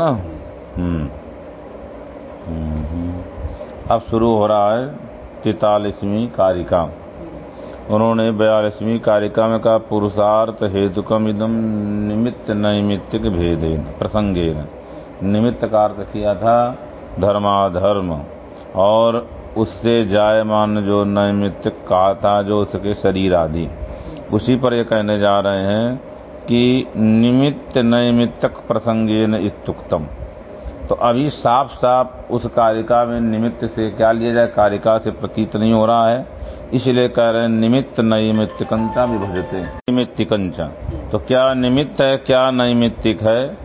ना हम्म। हम्म। अब शुरू हो रहा है तैतालीसवीं कारिका। उन्होंने बयालीसवीं कारिका में कहा, पुरुषार्थ हेतुकम इदम निमित्त नैमित्तिक भेदे प्रसंगे निमित्त का अर्थ किया था धर्माधर्म। और उससे जायमान जो नैमित्तिक कहा था जो उसके शरीर आदि। उसी पर ये कहने जा रहे हैं कि निमित्त नैमित्तक प्रसंगेन इत्युक्तम। तो अभी साफ़ साफ़ उस कारिका में निमित्त से क्या लिया जाए? कारिका से प्रतीत नहीं हो रहा है। इसलिए कह रहे हैं निमित्त नैमित्तिकंचा विभजते। निमित्तिकंचा। तो क्या निमित्त है, क्या नैमित्तिक है?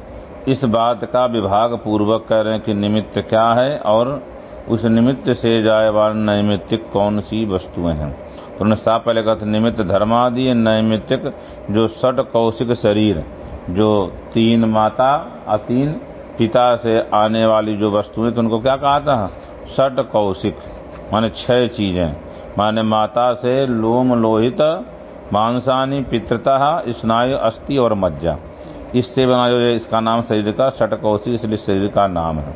इस बात का विभाग पूर्वक कह रहे हैं कि निमित्त क्या है और उस निमित्त से जाए वाले नैमित्तिक कौन सी वस्तुएँ हैं। उन्होंने साफ़ पहले कहा था, निमित्त धर्मादि नैमित्तिक, जो षट कौशिक शरीर, जो तीन माता और तीन पिता से आने वाली जो वस्तुएँ तो उनको क्या कहा था? षट कौशिक, माने छह चीज़ें। माने माता से लोम लोहित मांसानी पितृता, स्नायु, अस्थि और मज्जा। इससे बना जो इसका नाम शरीर का षट कौशिक, इसलिए शरीर का नाम है।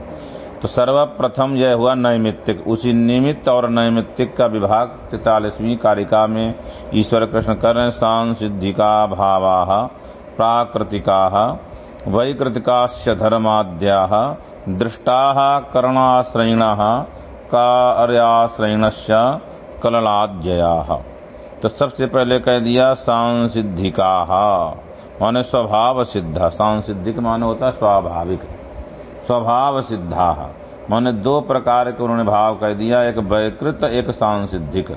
तो सर्वप्रथम यह हुआ नैमित्तिक। उसी निमित्त और नैमित्तिक का विभाग तैतालीसवीं कारिका में ईश्वर कृष्ण कर रहे सांसिद्धिका भावा, प्राकृतिका, वैकृतिकाश्च धर्माद्या, दृष्टा करणाश्रयिण, कार्याश्रयिणश्च कललाद्यया। तो सबसे पहले कह दिया सांसिद्धिका, माने स्वभाव सिद्ध सांसिद्धिक माने होता स्वाभाविक। स्वभाव सिद्धा माने दो प्रकार के उन्होंने भाव कह दिया, एक वैकृत, एक सांसिद्धिक।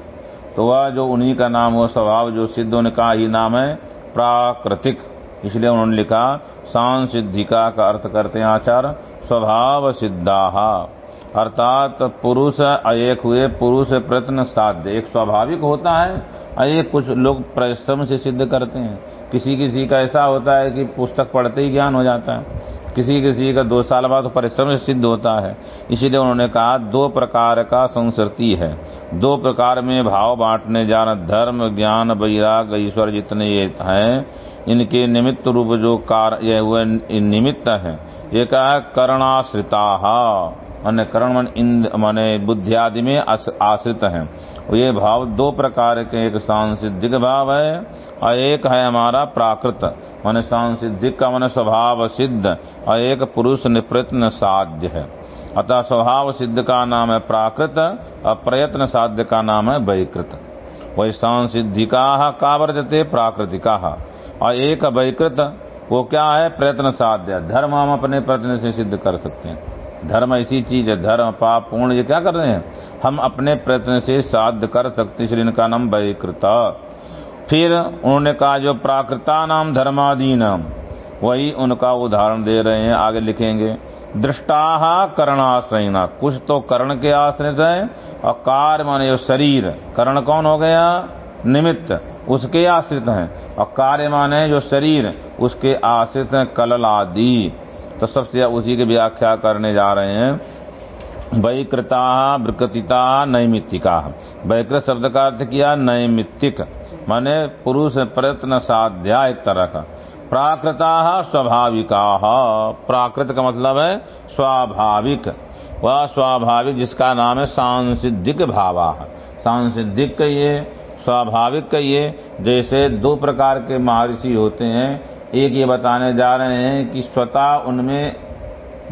तो वह जो उन्हीं का नाम हो स्वभाव जो सिद्ध का ही नाम है प्राकृतिक। इसलिए उन्होंने लिखा, सांसिद्धिका का अर्थ करते हैं आचार्य स्वभाव सिद्धा अर्थात पुरुष एक हुए, पुरुष प्रयत्न साध्य। एक स्वाभाविक होता है एक कुछ लोग परिश्रम से सिद्ध करते हैं। किसी किसी का ऐसा होता है कि पुस्तक पढ़ते ही ज्ञान हो जाता है। किसी किसी का दो साल बाद परिश्रम से सिद्ध होता है। इसीलिए उन्होंने कहा, दो प्रकार का संस्कृति है। दो प्रकार में भाव बांटने जाना, धर्म, ज्ञान, वैराग, ईश्वर जितने ये हैं, इनके निमित्त रूप जो कार, ये हुए निमित्त है। ये कहा करणाश्रिता, माने करण मन इंद माने बुद्धि आदि में आश्रित हैं। ये भाव दो प्रकार के एक सांसिद्धिक भाव है और एक है हमारा प्राकृत माने सांसिद्धिक का मन स्वभाव सिद्ध, और एक पुरुष निप्रयत्न साध्य है। अतः स्वभाव सिद्ध का नाम है प्राकृत, और प्रयत्न साध्य का नाम है वैकृत। वही सांसिद्धिका का वर्जते प्राकृतिका। और एक वैकृत, वो क्या है? प्रयत्न साध्य धर्म हम अपने प्रयत्न से सिद्ध कर सकते हैं। धर्म ऐसी चीज़ है, धर्म, पाप पूर्ण ये क्या कर रहे हैं? हम अपने प्रयत्न से साध्य कर सकते इसलिए इनका नाम वैकृता। फिर उन्होंने कहा, जो प्राकृता नाम धर्मादीन वही उनका उदाहरण दे रहे हैं। आगे लिखेंगे दृष्टा करणाश्रयना कुछ तो कर्ण के आश्रित है, और कार्य माने जो शरीर, कर्ण कौन हो गया? निमित्त, उसके आश्रित हैं। और कार्य माने जो शरीर, उसके आश्रित हैं कलल आदि तो सबसे उसी की व्याख्या करने जा रहे हैं, वैकृता, विकृतिता, नैमित्तिका। वैकृत शब्द का अर्थ किया, नैमित्तिक। माने पुरुष प्रयत्न साध्या एक तरह का। प्राकृता स्वाभाविका। प्राकृत का मतलब है स्वाभाविक। वह स्वाभाविक जिसका नाम है सांसिद्धिक भावा। सांसिद्धिक ये स्वाभाविक ये जैसे दो प्रकार के महर्षि होते हैं। एक ये बताने जा रहे हैं कि स्वतः उनमें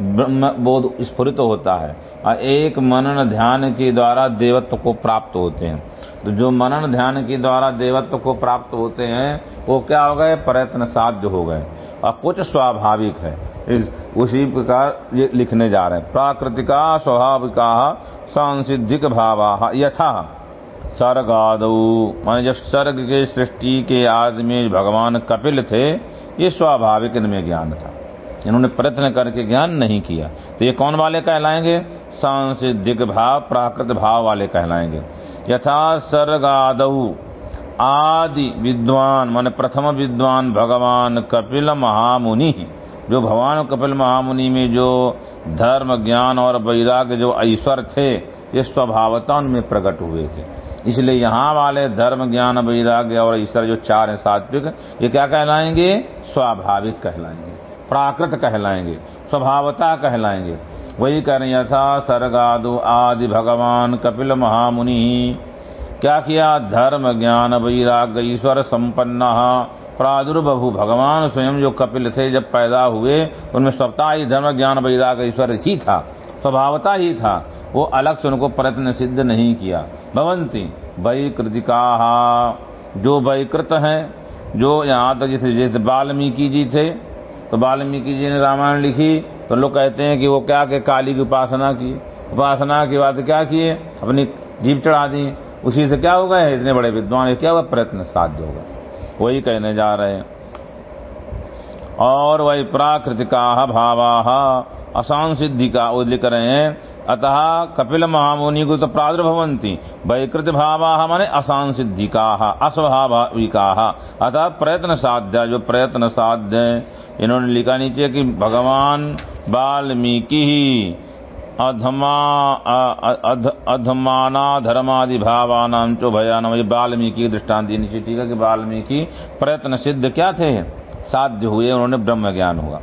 ब्रह्म बोध स्फुरित होता है। और एक मनन ध्यान के द्वारा देवत्व को प्राप्त होते हैं। तो जो मनन ध्यान के द्वारा देवत्व को प्राप्त होते हैं, वो क्या हो गए? प्रयत्न साध्य हो गए। और कुछ स्वाभाविक है। इस, उसी प्रकार ये लिखने जा रहे हैं। प्राकृतिका स्वाभाविका सांसिद्धिक भावा यथा। सर्ग आदौ माने जब सर्ग के सृष्टि के आदि में भगवान कपिल थे, ये स्वाभाविक इनमें ज्ञान था। इन्होंने प्रयत्न करके ज्ञान नहीं किया। तो ये कौन वाले कहलाएँगे? सांसिद्धिक भाव, प्राकृत भाव वाले कहलाएँगे। यथा सर्गादऊ आदि विद्वान, माने प्रथम विद्वान भगवान कपिल महामुनि, जो भगवान कपिल महामुनि में जो धर्म, ज्ञान और वैराग्य, जो ईश्वर थे, ये स्वभावता उनमें प्रकट हुए थे। इसलिए यहाँ वाले धर्म, ज्ञान, वैराग्य और ईश्वर जो चार हैं सात्विक, ये क्या कहलाएँगे? स्वाभाविक कहलाएँगे। प्राकृत कहलाएँगे। स्वभावता कहलाएँगे। वही कह रहे यथा सर्गादो आदि भगवान कपिल महामुनि। क्या किया? धर्म ज्ञान वैराग ईश्वर संपन्न। प्रादुर्बभु भगवान स्वयं जो कपिल थे, जब पैदा हुए, उनमें स्वतः ही धर्म ज्ञान वैराग ईश्वर ही था, स्वभावता ही था। वो अलग से उनको प्रयत्न सिद्ध नहीं किया। भवंती, वैकृतिका। जो वैकृत हैं, जो यहाँ तक जैसे जैसे वाल्मीकि जी थे तो वाल्मीकि जी ने रामायण लिखी तो लोग कहते हैं कि वो क्या के काली की उपासना की। उपासना के बाद क्या किए? अपनी जीव चढ़ा दी। उसी से क्या हो गए? इतने बड़े विद्वान, क्या हुआ? प्रयत्न साध्य हो गए। वही कहने जा रहे हैं। और वही प्राकृतिका भावा असान सिद्धि का वो लिख रहे हैं। अतः कपिल महामुनि को तो प्रादुर्भवंती वैकृत भावा माने असान सिद्धि का अस्वभाविका अतः प्रयत्न साध्य, जो प्रयत्न साध्य इन्होंने लिखा नीचे कि भगवान वाल्मीकि ही अधमा अध, अधमाना धर्मादि भावानाम चो भयान वाल्मीकि दृष्टांत नीचे ठीक है कि वाल्मीकि प्रयत्न सिद्ध क्या थे? साध्य हुए उन्होंने ब्रह्म ज्ञान हुआ।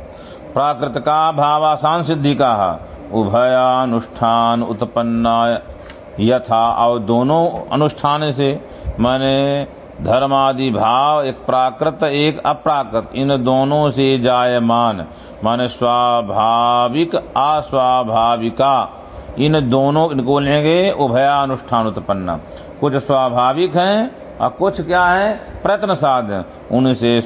प्राकृत का भावासान सिद्धि का उभयानुष्ठान उत्पन्ना यथा। और दोनों अनुष्ठान से मैंने धर्मादि भाव एक प्राकृत, एक अप्राकृत। इन दोनों से जायमान मान। स्वाभाविक, अस्वाभाविका। इन दोनों इनको लेंगे उभया अनुष्ठान उत्पन्न। कुछ स्वाभाविक हैं और कुछ क्या है? प्रयत्न साध। उनसे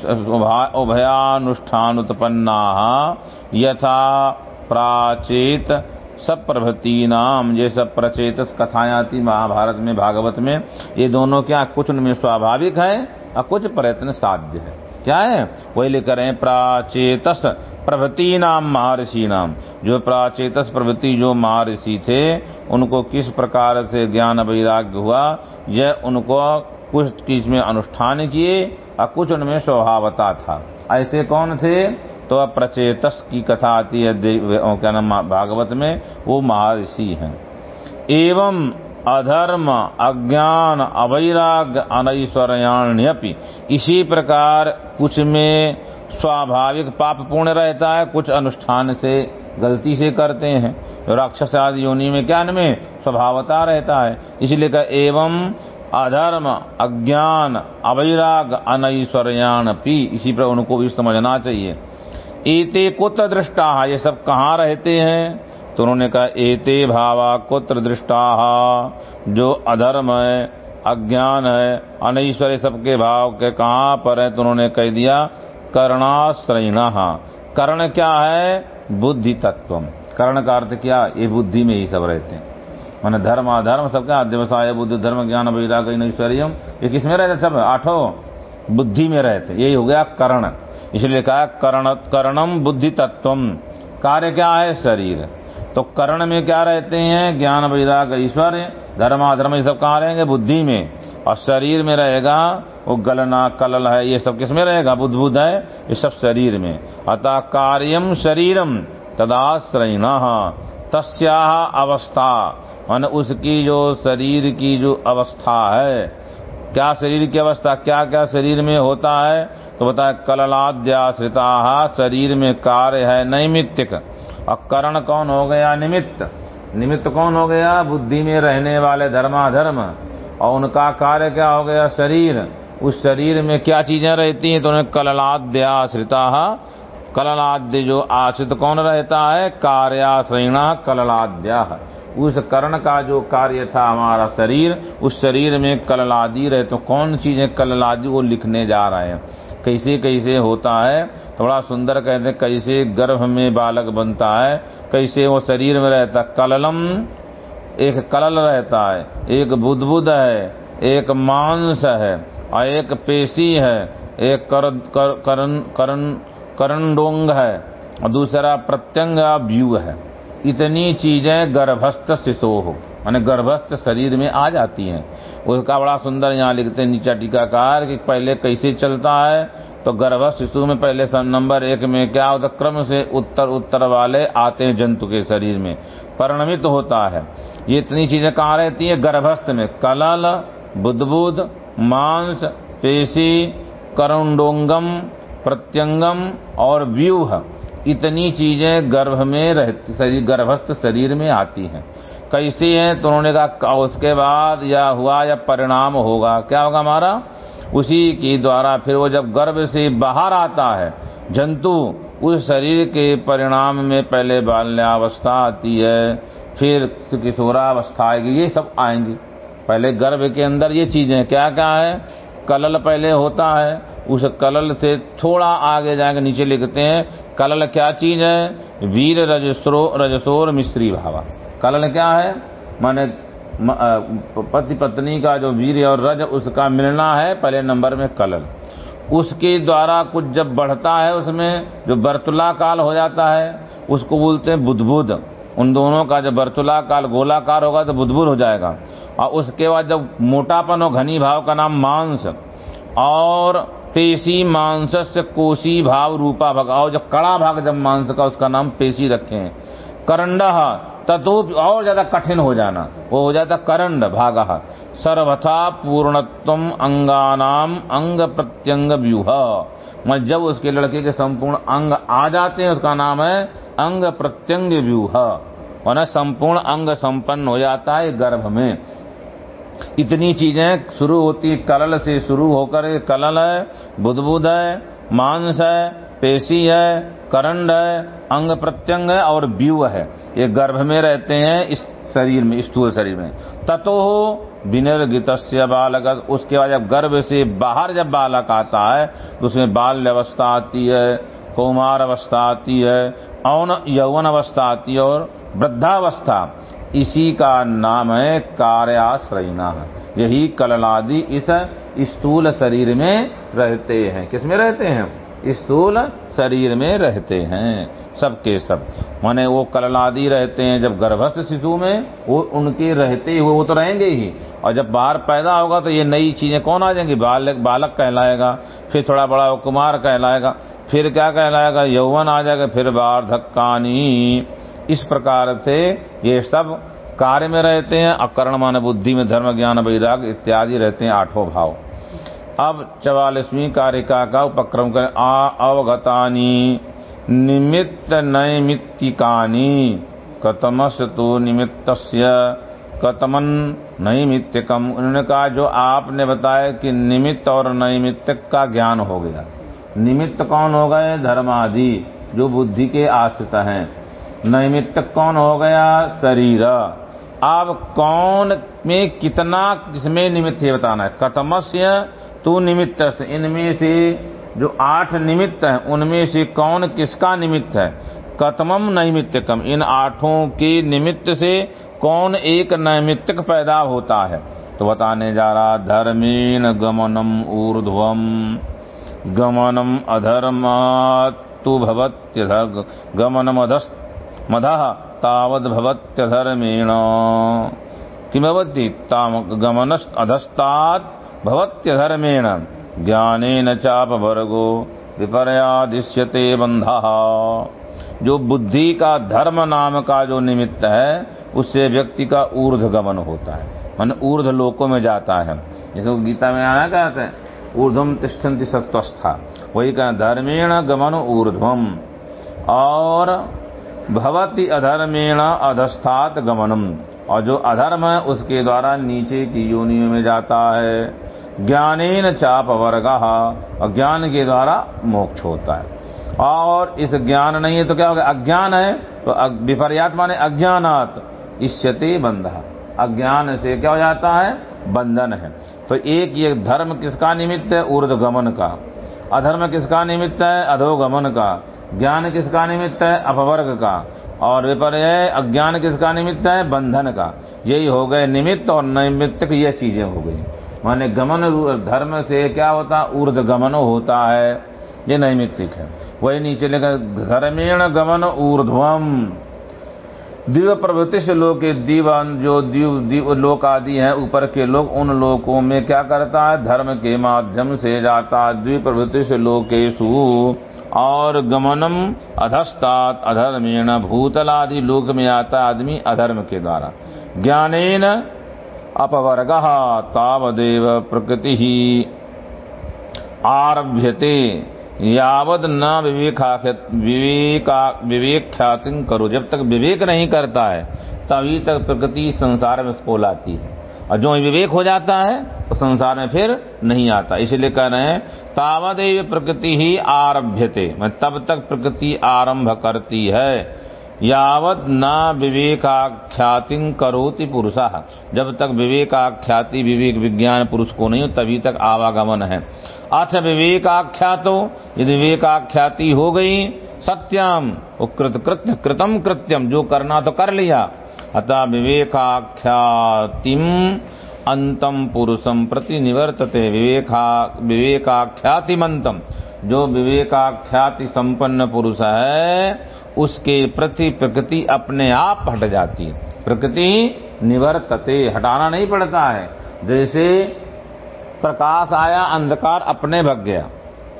उभयानुष्ठान उत्पन्ना यथा प्राचेत सब प्रभृति नाम, ये सब प्रचेत कथाएँ आती महाभारत में, भागवत में, ये दोनों क्या, कुछ उनमें स्वाभाविक है और कुछ प्रयत्न साध्य है। क्या है? वही लिख रहे हैं, प्राचेतस प्रभृति नाम, महर्षि नाम। जो प्राचेतस प्रभृति, जो महर्षि थे, उनको किस प्रकार से ज्ञान वैराग्य हुआ, यह उनको कुछ किसमें अनुष्ठान किए और कुछ उनमें स्वभावता था। ऐसे कौन थे? तो अब प्रचेतस की कथा आती है क्या नाम भागवत में, वो महर्षि हैं। एवं अधर्म, अज्ञान अवैराग अनैश्वर्याण्यपि, इसी प्रकार कुछ में स्वाभाविक पाप पूर्ण रहता है, कुछ अनुष्ठान से, गलती से करते हैं। राक्षस आदि योनि में क्या में स्वभावता रहता है। इसलिए का एवं अधर्म, अज्ञान अवैराग अनैश्वर्याण पी इसी पर उनको भी समझना चाहिए। एते कुत्र दृष्टा, ये सब कहाँ रहते हैं? तो उन्होंने कहा, एते भावा कुत्र दृष्टा, जो अधर्म है, अज्ञान है, अनैश्वर्य सबके भाव के कहाँ पर है? तो उन्होंने कह दिया, कर्णाश्रयण। कर्ण क्या है? बुद्धि तत्व कर्ण का अर्थ क्या? ये बुद्धि में ही सब रहते हैं। मैंने धर्म अधर्म सब क्या व्यवसाय बुद्धि धर्म, ज्ञान वैराग ऐश्वर्यम। ये किसमें रहते सब? आठों। बुद्धि में रहते यही हो गया कर्ण। इसलिए कहा, कर्ण, कर्णम बुद्धि तत्व कार्य क्या है? शरीर। तो कर्ण में क्या रहते हैं? ज्ञान, वैराग, ईश्वर धर्माधर्म ये सब कहाँ रहेंगे? बुद्धि में। और शरीर में रहेगा, वो गलना, कलल है, ये सब किसमें रहेगा? बुद्ध बुद्ध है, ये सब शरीर में। अतः कार्यम शरीरम तदाश्रयण तस्या अवस्था। मान उसकी जो शरीर की जो अवस्था है, क्या शरीर की अवस्था क्या क्या शरीर में होता है? तो बताया, कललाद्याश्रिता, शरीर में कार्य है नैमित्तिक। और करण कौन हो गया निमित्त? निमित्त कौन हो गया? बुद्धि में रहने वाले धर्माधर्म। और उनका कार्य क्या हो गया? शरीर। उस शरीर में क्या चीज़ें रहती हैं? तो उन्हें कललाद्याश्रिता। कललाद्य जो आश्रित कौन रहता है? कार्याश्रयणा कललाद्या। उस कर्ण का जो कार्य था हमारा शरीर, उस शरीर में कललादि रहे तो कौन चीज़ें कललादि वो लिखने जा रहे हैं? कैसे कैसे होता है थोड़ा सुंदर कहते कैसे गर्भ में बालक बनता है कैसे वो शरीर में रहता कललम एक कलल रहता है एक बुदबुद है एक मांस है और एक पेशी है एक कर, कर, करन, करन, करंडोंग है और दूसरा प्रत्यंग व्यू है। इतनी चीज़ें गर्भस्थ शिशु हो। माने गर्भस्थ शरीर में आ जाती हैं। उसका बड़ा सुंदर यहाँ लिखते हैं, नीचा टीकाकार कि पहले कैसे चलता है? तो गर्भस्थ शिशु में पहले नंबर एक में क्या होता, क्रम से उत्तर उत्तर वाले आते हैं जंतु के शरीर में। परिणमित तो होता है। ये इतनी चीज़ें कहाँ रहती है? गर्भस्थ में। कलल बुद्धबुद मांस पेशी करुंडोंगम, प्रत्यंगम और व्यूह। इतनी चीज़ें गर्भ में रहती, शरीर गर्भस्थ शरीर में आती हैं। कैसी हैं? तो उन्होंने कहा उसके बाद या हुआ या परिणाम होगा। क्या होगा हमारा उसी के द्वारा फिर वो जब गर्भ से बाहर आता है, जंतु उस शरीर के परिणाम में पहले बाल्यावस्था आती है, फिर किशोरावस्था आएगी, ये सब आएँगी। पहले गर्भ के अंदर ये चीज़ें क्या क्या है? कलल पहले होता है, उस कलल से थोड़ा आगे जाके नीचे लिखते हैं, कलल क्या चीज़ है? वीर रजसो रजसोर मिश्री भावा। कलल क्या है? माने पति पत्नी का जो वीर और रज, उसका मिलना है पहले नंबर में कलल उसके द्वारा कुछ जब बढ़ता है, उसमें जो बर्तुला काल हो जाता है, उसको बोलते हैं बुदबुद। उन दोनों का जब बर्तुला काल, गोलाकार होगा तो बुदबुद हो जाएगा। और उसके बाद जब मोटापन हो घनी भाव का नाम मांस, और पेशी मांस से कोशी भाव रूपा भाग, और जब कड़ा भाग जब मांस का उसका नाम पेशी रखे। हैं करंड तत्व और ज़्यादा कठिन हो जाना। वो हो जाता करंड भाग। सर्वथा पूर्णत्व अंगानाम अंग प्रत्यंग व्यूह। मैं जब उसके लड़के के संपूर्ण अंग आ जाते हैं, उसका नाम है अंग प्रत्यंग व्यूह। और संपूर्ण अंग संपन्न हो जाता है गर्भ में। इतनी चीज़ें शुरू होती, कलल से शुरू होकर कलल है, बुदबुद है, मांस है, पेशी है, करंड है अंग प्रत्यंग और व्यू है। ये गर्भ में रहते हैं, इस शरीर में, स्थूल शरीर में। ततो हो विनिर्गित बालक, उसके बाद जब गर्भ से बाहर जब बालक आता है तो उसमें बाल्य अवस्था आती है कौमार अवस्था आती है औन यौवन अवस्था आती है और वृद्धावस्था। इसी का नाम है कार्याश्रयना यही कललादि इस स्थूल शरीर में रहते हैं। किसमें रहते हैं? स्थूल शरीर में रहते हैं, सबके सब। माने वो कललादि रहते हैं, जब गर्भस्थ शिशु में वो उनके रहते हुए वो तो रहेंगे ही। और जब बाहर पैदा होगा तो ये नई चीज़ें कौन आ जाएँगी? बालक बालक कहलाएगा, फिर थोड़ा बड़ा कुमार कहलाएगा, फिर क्या कहलाएगा? यौवन आ जाएगा, फिर बार धक्कानी। इस प्रकार से ये सब कार्य में रहते हैं अकर्ण मान बुद्धि में, धर्म ज्ञान, वैराग इत्यादि रहते हैं, आठों भाव। अब चवालीसवीं कारिका का उपक्रम करें। आ अवगतानी, निमित्त नैमित्तिकानी कतमस तो निमित्त कतमन नैमित्तिकम। उन्होंने कहा, जो आपने बताया कि निमित्त और नैमित्तिक का ज्ञान हो गया। निमित्त कौन हो गए? धर्मादि, जो बुद्धि के आश्रित हैं। नैमित्तिक कौन हो गया? शरीर। अब कौन में कितना, किसमें निमित्त है बताना है। कतमस्य तू निमित्त इनमें से जो आठ निमित्त हैं, उनमें से कौन किसका निमित्त है? कतमम नैमित्तिकम। इन आठों के निमित्त से कौन एक नैमित्तिक पैदा होता है? तो बताने जा रहा, धर्मेण गमनम ऊर्ध्वम। गमनम अधर्मात्तु भवत्य गमनम अधस्, मधः तावद् भवत्यधर्मेण। किमवति ताम, गमनस्, अधस्तात् भवत्यधर्मेण ज्ञानेन चापवर्गो विपर्यादिश्यते बंधा जो बुद्धि का धर्म नाम का जो निमित्त है, उससे व्यक्ति का ऊर्ध गमन होता है। मन ऊर्ध लोकों में जाता है। जैसे गीता में आया कहते हैं ऊर्धम तिष्ठन्ति सत्वस्था वही कहा, धर्मेण गमन ऊर्धम और भवति अधर्मेण अधस्थात गमनम। और जो अधर्म है, उसके द्वारा नीचे की योनियों में जाता है। ज्ञानेन चाप वर्ग ज्ञान के द्वारा मोक्ष होता है। और इस ज्ञान नहीं है तो क्या होगा अज्ञान है तो विपर्यात माने अज्ञानात इष्यते बंध। अज्ञान से क्या हो जाता है? बंधन है। तो एक ये धर्म किसका निमित्त है? ऊर्ध गमन का। अधर्म किसका निमित्त है? अधोगमन का। ज्ञान किसका निमित्त है? अपवर्ग का। और विपर्य अज्ञान किसका निमित्त है? बंधन का। यही हो गए निमित्त और नैमित्त ये चीज़ें हो गई। माने गमन धर्म से क्या होता ऊर्ध गमन होता है। ये नैमित्तिक है। वही नीचे लेकर धर्मेण गमन ऊर्ध्वम। दिव्य से लोग के दीवान, जो दिव दिव, लोक आदि हैं, ऊपर के लोग, उन लोकों में क्या करता है? धर्म के माध्यम से जाता प्रवृत्ति से लोकेशु और गमनम अधस्तात अधर्मेण। भूतलादि लोक में आता आदमी अधर्म के द्वारा। ज्ञानेन अपवर्ग तावदेव प्रकृति ही आरभ्यते यावद न विवेका विवेका विवेक ख्याति करो। जब तक विवेक नहीं करता है, तभी तक प्रकृति संसार में उसको लाती है। और जो विवेक हो जाता है तो संसार में फिर नहीं आता। इसलिए कह रहे हैं, तावदेव प्रकृति ही आरभ्यते। मैं तब तक प्रकृति आरंभ करती है। यावत न विवेकाख्याति करोति पुरुष। जब तक विवेकाख्याति विवेक विज्ञान पुरुष को नहीं हो, तभी तक आवागमन है। अथ विवेकाख्यातो, यदि विवेकाख्याति हो गई सत्यम कृत कृत्य, कृतम कृत्यम जो करना तो कर लिया। अतः विवेकाख्यातिम अंतम पुरुषम प्रति निवर्तते। विवेका, विवेकाख्यातिमंतम। जो विवेकाख्याति संपन्न पुरुष है उसके प्रति प्रकृति अपने आप हट जाती है। प्रकृति निवर्तते, हटाना नहीं पड़ता है। जैसे प्रकाश आया, अंधकार अपने भग गया।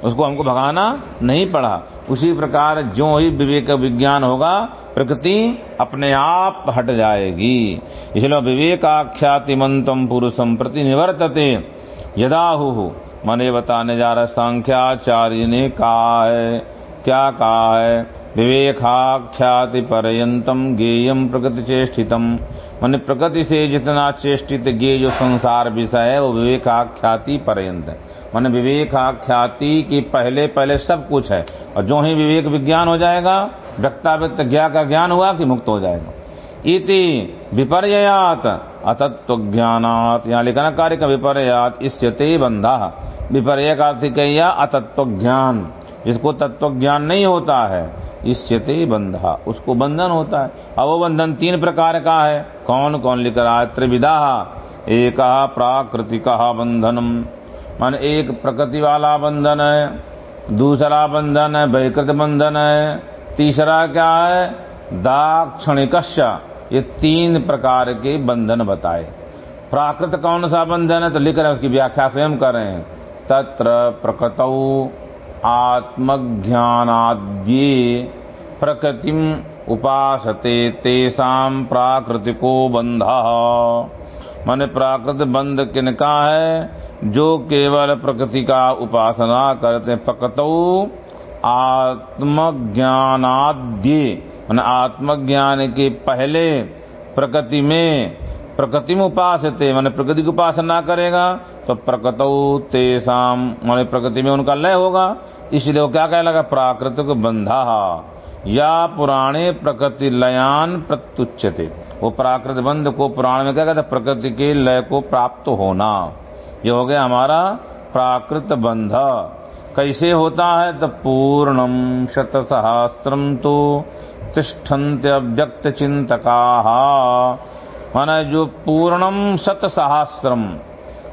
उसको हमको भगाना नहीं पड़ा। उसी प्रकार जो ही विवेक विज्ञान होगा, प्रकृति अपने आप हट जाएगी। इसलिए विवेकाख्यातिमंतम पुरुषम प्रति निवर्तते। यदा यदाहु मने बताने जा रहा सांख्याचार्य ने कहा है क्या कहा है विवेकाख्याति पर्यंतम गेयम प्रकृति चेष्टितम मान प्रकृति से जितना चेष्टित गे जो संसार विषय है, वो विवेकाख्याति पर्यंत है। मान विवेकाख्याति की पहले पहले सब कुछ है। और जो ही विवेक विज्ञान हो जाएगा व्यक्ता व्यक्त ज्ञा का ज्ञान हुआ कि मुक्त हो जाएगा। इति विपर्यात अतत्व ज्ञानात। यहाँ लिखा ना कार्य का विपर्यात इसते बंधा। विपर्य का अतत्व ज्ञान। जिसको तत्व ज्ञान नहीं होता है इसते बंधा, उसको बंधन होता है। अब वो बंधन तीन प्रकार का है। कौन कौन लिख रहा है? त्रिविधा, एक प्राकृतिक बंधनम। मान एक प्रकृति वाला बंधन है, दूसरा बंधन है, वैकृत बंधन है, तीसरा क्या है? दाक्षणिक ये तीन प्रकार के बंधन बताए। प्राकृत कौन सा बंधन है? तो लिख रहे हैं उसकी व्याख्या स्वयं कर रहे हैं। तत्र प्रकृत। आत्मज्ञानाद्ये प्रकृतिम उपासते तेसाम प्राकृतिको बंध माने प्राकृत बंध किनका है? जो केवल प्रकृति का उपासना करते प्रकृत आत्मज्ञानाद्य। मान आत्मज्ञान के पहले प्रकृति में प्रकृति में उपासते, मैंने प्रकृति की उपासना करेगा तो प्रकृत तेसाम, मान प्रकृति में उनका लय होगा। इसलिए वो क्या कह लगा? प्राकृतिक बंधा। या पुराणे प्रकृति लयान प्रत्युच्यते। वो प्राकृत बंध को पुराण में क्या कहते प्रकृति के लय को प्राप्त होना। ये हो गया हमारा प्राकृत बंध। कैसे होता है? तो पूर्णम शत सहस्त्रम तो तिष्ठन्त व्यक्त चिंतका माना जो पूर्णम शत सहस्त्रम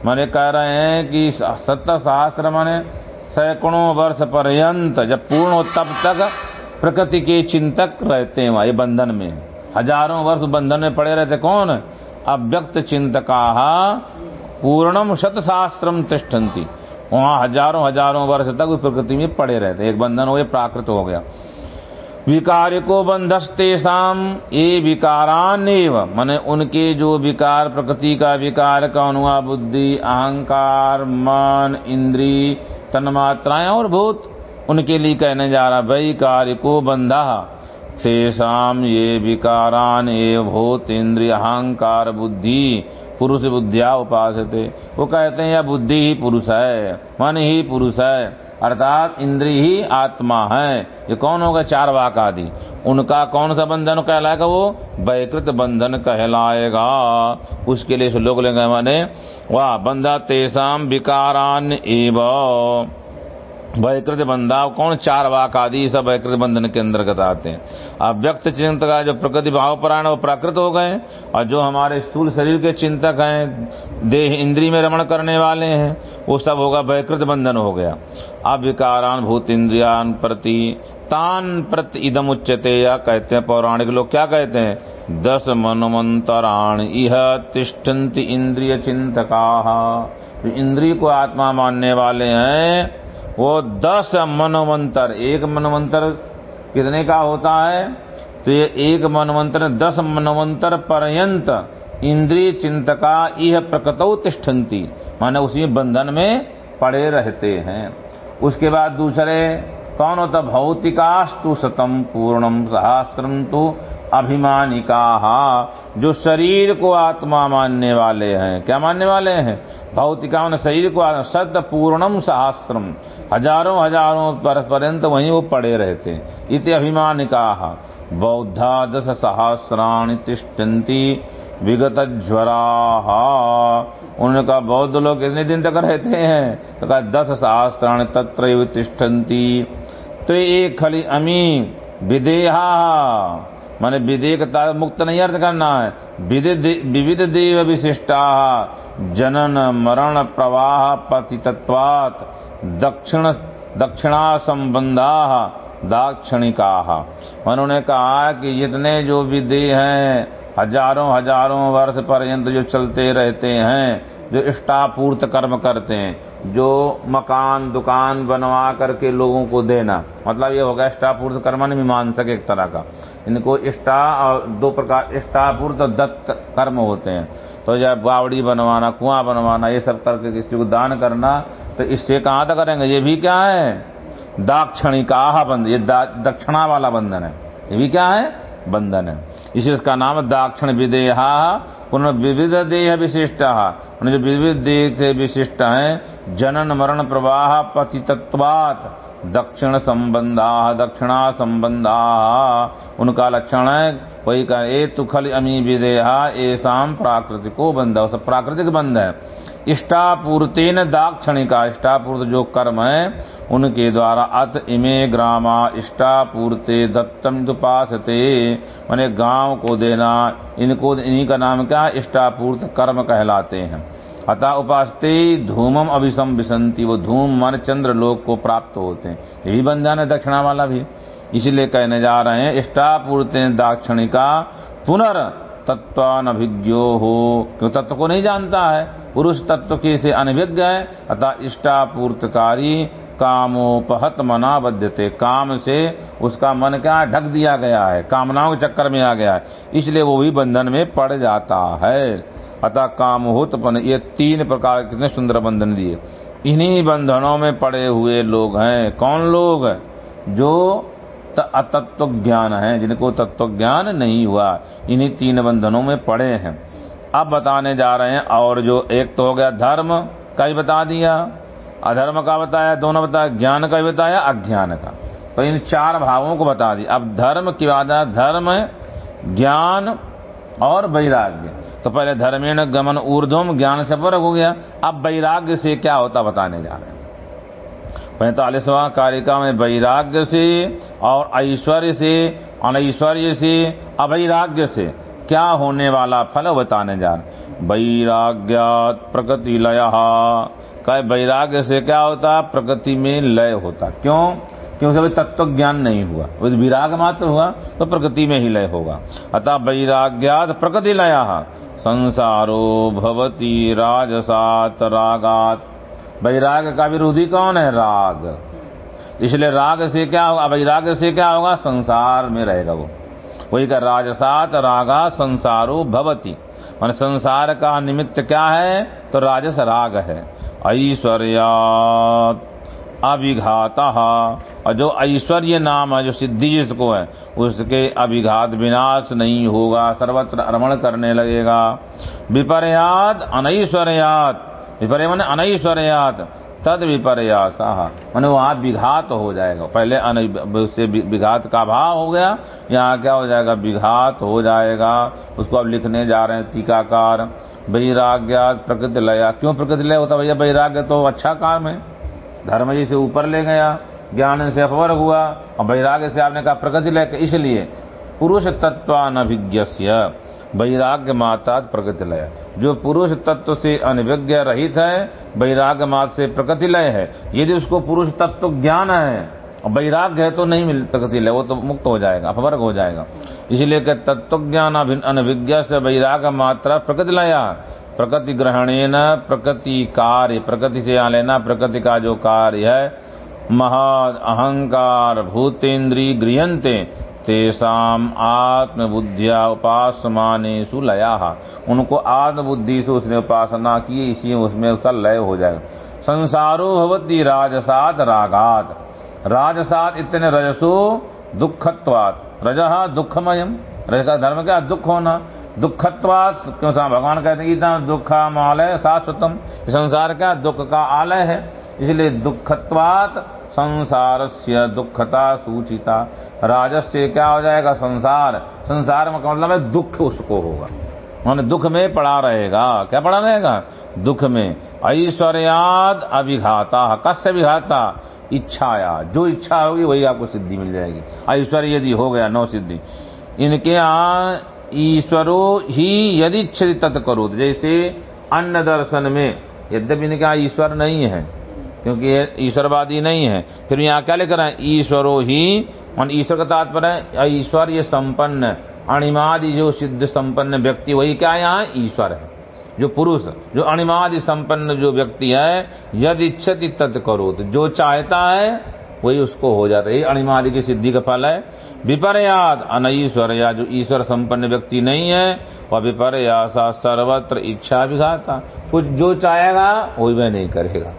माने कह रहे हैं कि सत सहस्त्र माने सैकड़ों वर्ष पर्यंत, जब पूर्ण हो तब तक प्रकृति के चिंतक रहते हैं वहाँ बंधन में। हज़ारों वर्ष बंधन में पड़े रहते कौन? अव्यक्त चिंतका पूर्णम शत शास्त्रम तिष्ठन्ति। वहाँ हज़ारों हज़ारों वर्ष तक प्रकृति में पड़े रहते एक बंधन हो गया प्राकृत हो गया। विकार को बंधस्तेषाम ये विकारान माने उनके जो विकार, प्रकृति का विकार का अनुआ बुद्धि, अहंकार, मन, इंद्री, तन्मात्राएँ और भूत, उनके लिए कहने जा रहा, वैकारिको को बंधा तेषाम ये विकारान ये भूत इंद्रिय अहंकार, बुद्धि, पुरुष बुद्धिया उपास वो कहते हैं, यह बुद्धि ही पुरुष है, मन ही पुरुष है। अर्थात इंद्री ही आत्मा है। ये कौन होगा चार वाक आदि? उनका कौन सा बंधन कहलाएगा वो? वैकृत बंधन कहलाएगा। उसके लिए लोग लेंगे माने, वाह, बंधा तेसाम विकारान एवं। वैकृत बंधाव कौन चार वाक आदि सब वैकृत बंधन के अंतर्गत आते हैं। अब व्यक्त चिंतक जो प्रकृति भाव प्राण वो प्राकृत हो गए और जो हमारे स्थूल शरीर के चिंतक हैं, देह इंद्री में रमण करने वाले हैं, वो सब होगा वैकृत बंधन हो गया। अब विकारान भूत इंद्रियान प्रति, तान प्रति इदम उच्चते या कहते हैं पौराणिक लोग क्या कहते हैं? दस मनमंतराण, इह तिष्ठन्ति इंद्रिय चिंतका। इंद्रिय को आत्मा मानने वाले हैं वो दस मनवंतर एक मनवंतर कितने का होता है? तो ये एक मनवंतर दस मनवंतर पर्यंत इंद्रिय चिंतका यह प्रकृत तिष्ठन्ति, माने उसी बंधन में पड़े रहते हैं। उसके बाद दूसरे कौन होता भौतिकास्तु शतम पूर्णम सहस्त्रम तो अभिमानिका, जो शरीर को आत्मा मानने वाले हैं। क्या मानने वाले हैं? भौतिका शरीर को सत्य पूर्णम सहस्त्रम हज़ारों हज़ारों पर्यंत वहीं वो पड़े रहते इत अभिमानिका। बौद्धा दस सहस्राणी तिष्ठन्ति विगत ज्वरा उन्होंने कहा बौद्ध लोग कितने दिन तक रहते हैं? तो कहा दस सहस्त्राणी तत्र तिष्ठन्ति। तो एक खली अमी, विदेहा। माने विदेकता मुक्त नहीं अर्थ करना है। विविध देव विशिष्टा। जनन, मरण, प्रवाह, पतितत्वात। दक्षिण दक्षिणा संबंधा दाक्षिणिका। उन्होंने कहा कि जितने जो विधि हैं, हज़ारों हज़ारों वर्ष पर्यंत जो चलते रहते हैं, जो इष्टापूर्त कर्म करते हैं, जो मकान, दुकान बनवा करके लोगों को देना मतलब ये होगा इष्टापूर्त कर्म, नहीं मान सके एक तरह का। इनको इष्टा और दो प्रकार, इष्टापूर्त दत्त कर्म होते हैं। तो जब बावड़ी बनवाना, कुआँ बनवाना, ये सब करके किसी को दान करना तो इससे कहाँ तक करेंगे? ये भी क्या है? दाक्षणिका बंधन, ये दक्षिणा वाला बंधन है। ये भी क्या है? बंधन है। इसी इसका नाम दाक्षिण विदेहा पुनः विविध देह विशिष्ट जो विविध देह से विशिष्ट है, जनन मरण प्रवाह पतितत्वात। दक्षिण संबंधा दक्षिणा संबंधा उनका लक्षण है, वही का, ए तुखल अमी विदेहा ऐसा प्राकृतिको बंध सब प्राकृतिक बंध है। इष्टापूर्तेन दाक्षणिका, इष्टापूर्त जो कर्म है, उनके द्वारा अत इमे ग्रामा, इष्टापूर्ते दत्तम दुपासते। मैंने गाँव को देना, इनको, इन्हीं का नाम क्या इष्टापूर्त कर्म कहलाते हैं। अतः उपासते धूमम अभिसम विसंति वो धूम मन चंद्र लोक को प्राप्त होते हैं। यही बंधन है दक्षिणा वाला भी। इसलिए कहने जा रहे हैं, इष्टापूर्ते दाक्षिणिका पुनर् तत्वानभिज्ञो हो क्यों तत्व को नहीं जानता है? पुरुष तत्व के से अनभिज्ञ है। अतः इष्टापूर्तकारी कामोपहत मना बद्धते काम से उसका मन क्या ढक दिया गया है? कामनाओं के चक्कर में आ गया है। इसलिए वो भी बंधन में पड़ जाता है। अतः कामहोतपन ये तीन प्रकार कितने सुंदर बंधन दिए। इन्हीं बंधनों में पड़े हुए लोग हैं। कौन लोग जो अतत्व ज्ञान है, जिनको तत्व ज्ञान नहीं हुआ। इन्हीं तीन बंधनों में पड़े हैं। अब बताने जा रहे हैं, और जो एक तो हो गया धर्म, का ही बता दिया। अधर्म का बताया, दोनों बताया, ज्ञान का भी बताया, अज्ञान का। तो इन चार भावों को बता दिया। अब धर्म की बात धर्म, ज्ञान और वैराग्य। तो पहले धर्मेण गमन ऊर्ध्वम ज्ञान से फ़र्क हो गया। अब वैराग्य से क्या होता बताने जा रहे हैं। पैतालीसवा कारिका में वैराग्य से और ऐश्वर्य से, अनैश्वर्य से, अवैराग्य से क्या होने वाला फल बताने जा रहे वैराग्यात प्रकृति लय। का वैराग्य से क्या होता? प्रकृति में लय होता। क्यों? क्योंकि अभी तत्व ज्ञान नहीं हुआ। विराग मात्र हुआ तो प्रकृति में ही लय होगा। अतः वैराग्यात प्रकृति लय। संसारो भवती राजसात रागात। वैराग का विरोधी कौन है? राग। इसलिए राग से क्या होगा? वैराग से क्या होगा? संसार में रहेगा वो। वही का राजसात रागा संसारो भवती। मान संसार का निमित्त क्या है? तो राजस राग है। ऐश्वर्या अभिघात और जो ऐश्वर्य नाम है, जो सिद्धि जिसको है, उसके अभिघात विनाश नहीं होगा, सर्वत्र अर्मण करने लगेगा। विपर्यात अनैश्वर्यात। विपर्य मैंने अनैश्वर्यात। तद विपर्यास। मैंने वहाँ विघात हो जाएगा। पहले उससे विघात का भाव हो गया, यहाँ क्या हो जाएगा? विघात हो जाएगा। उसको अब लिखने जा रहे हैं टीकाकार। वैराग्या प्रकृति लया। क्यों प्रकृति लय? होता भैया वैराग्य तो अच्छा काम है। धर्म जी से ऊपर ले गया, ज्ञान से अपवर हुआ, और वैराग्य से आपने कहा प्रकृति लय इसलिए पुरुष तत्वानभिज्ञ वैराग्य माता प्रकृति लय। जो पुरुष तत्व से अनभिज्ञ रहित है, वैराग्य मात से प्रकृति लय है। यदि उसको पुरुष तत्व ज्ञान है वैराग्य है तो नहीं मिल प्रकृति लय, वो तो मुक्त हो जाएगा अपवर्ग हो जाएगा। इसलिए तत्व ज्ञान अनभिज्ञ से वैराग्य मात्रा प्रकृति लया। प्रकृति ग्रहण प्रकृति कार्य प्रकृति से यहाँ लेना प्रकृति का जो कार्य है महा अहंकार भूतेन्द्रीय गृहते तेसाम आत्मबुद्धिया उपासमाने सुलया उनको आत्मबुद्धि से उसने उपासना की इसी उसमें उसका लय हो जाएगा। संसारो भवती राजसात रागात। राजसात इतने रजसो दुखत्वात। रजहा दुखमयम रज का धर्म क्या? दुख होना। दुखत्वात क्यों सा भगवान कहते हैं गीता दुखा मालय शाश्वतम संसार क्या दुख का आलय है। इसलिए दुखत्वात संसार से दुखता सूचिता। राजस क्या हो जाएगा? संसार। संसार में मतलब है दुख उसको होगा। माने दुख में पड़ा रहेगा। क्या पड़ा रहेगा? दुख में। ऐश्वर्याद अभिघाता। कस्य विघाता इच्छाया। जो इच्छा होगी, वही आपको सिद्धि मिल जाएगी। ऐश्वर्य यदि हो गया, नौ सिद्धि। इनके यहाँ ईश्वरो ही यदि इच्छित तत्करो जैसे अन्न दर्शन में, यद्यपि ने यहाँ ईश्वर नहीं है, क्योंकि ईश्वरवादी नहीं है, फिर यहाँ क्या लिख रहे हैं ईश्वरो ही, मान ईश्वर का तात्पर्य है ईश्वर ये संपन्न, अणिमादि जो सिद्ध संपन्न व्यक्ति, वही क्या यहाँ? ईश्वर है। जो पुरुष, जो अणिमादि संपन्न जो व्यक्ति है यद इच्छति तत् करो जो चाहता है, वही उसको हो जाता है। अणिमादि की सिद्धि का फल है। विपर्याद अनईश्वर या जो ईश्वर संपन्न व्यक्ति नहीं है, वह विपर्यासा सर्वत्र इच्छा विघाता कुछ जो चाहेगा वही वह नहीं करेगा।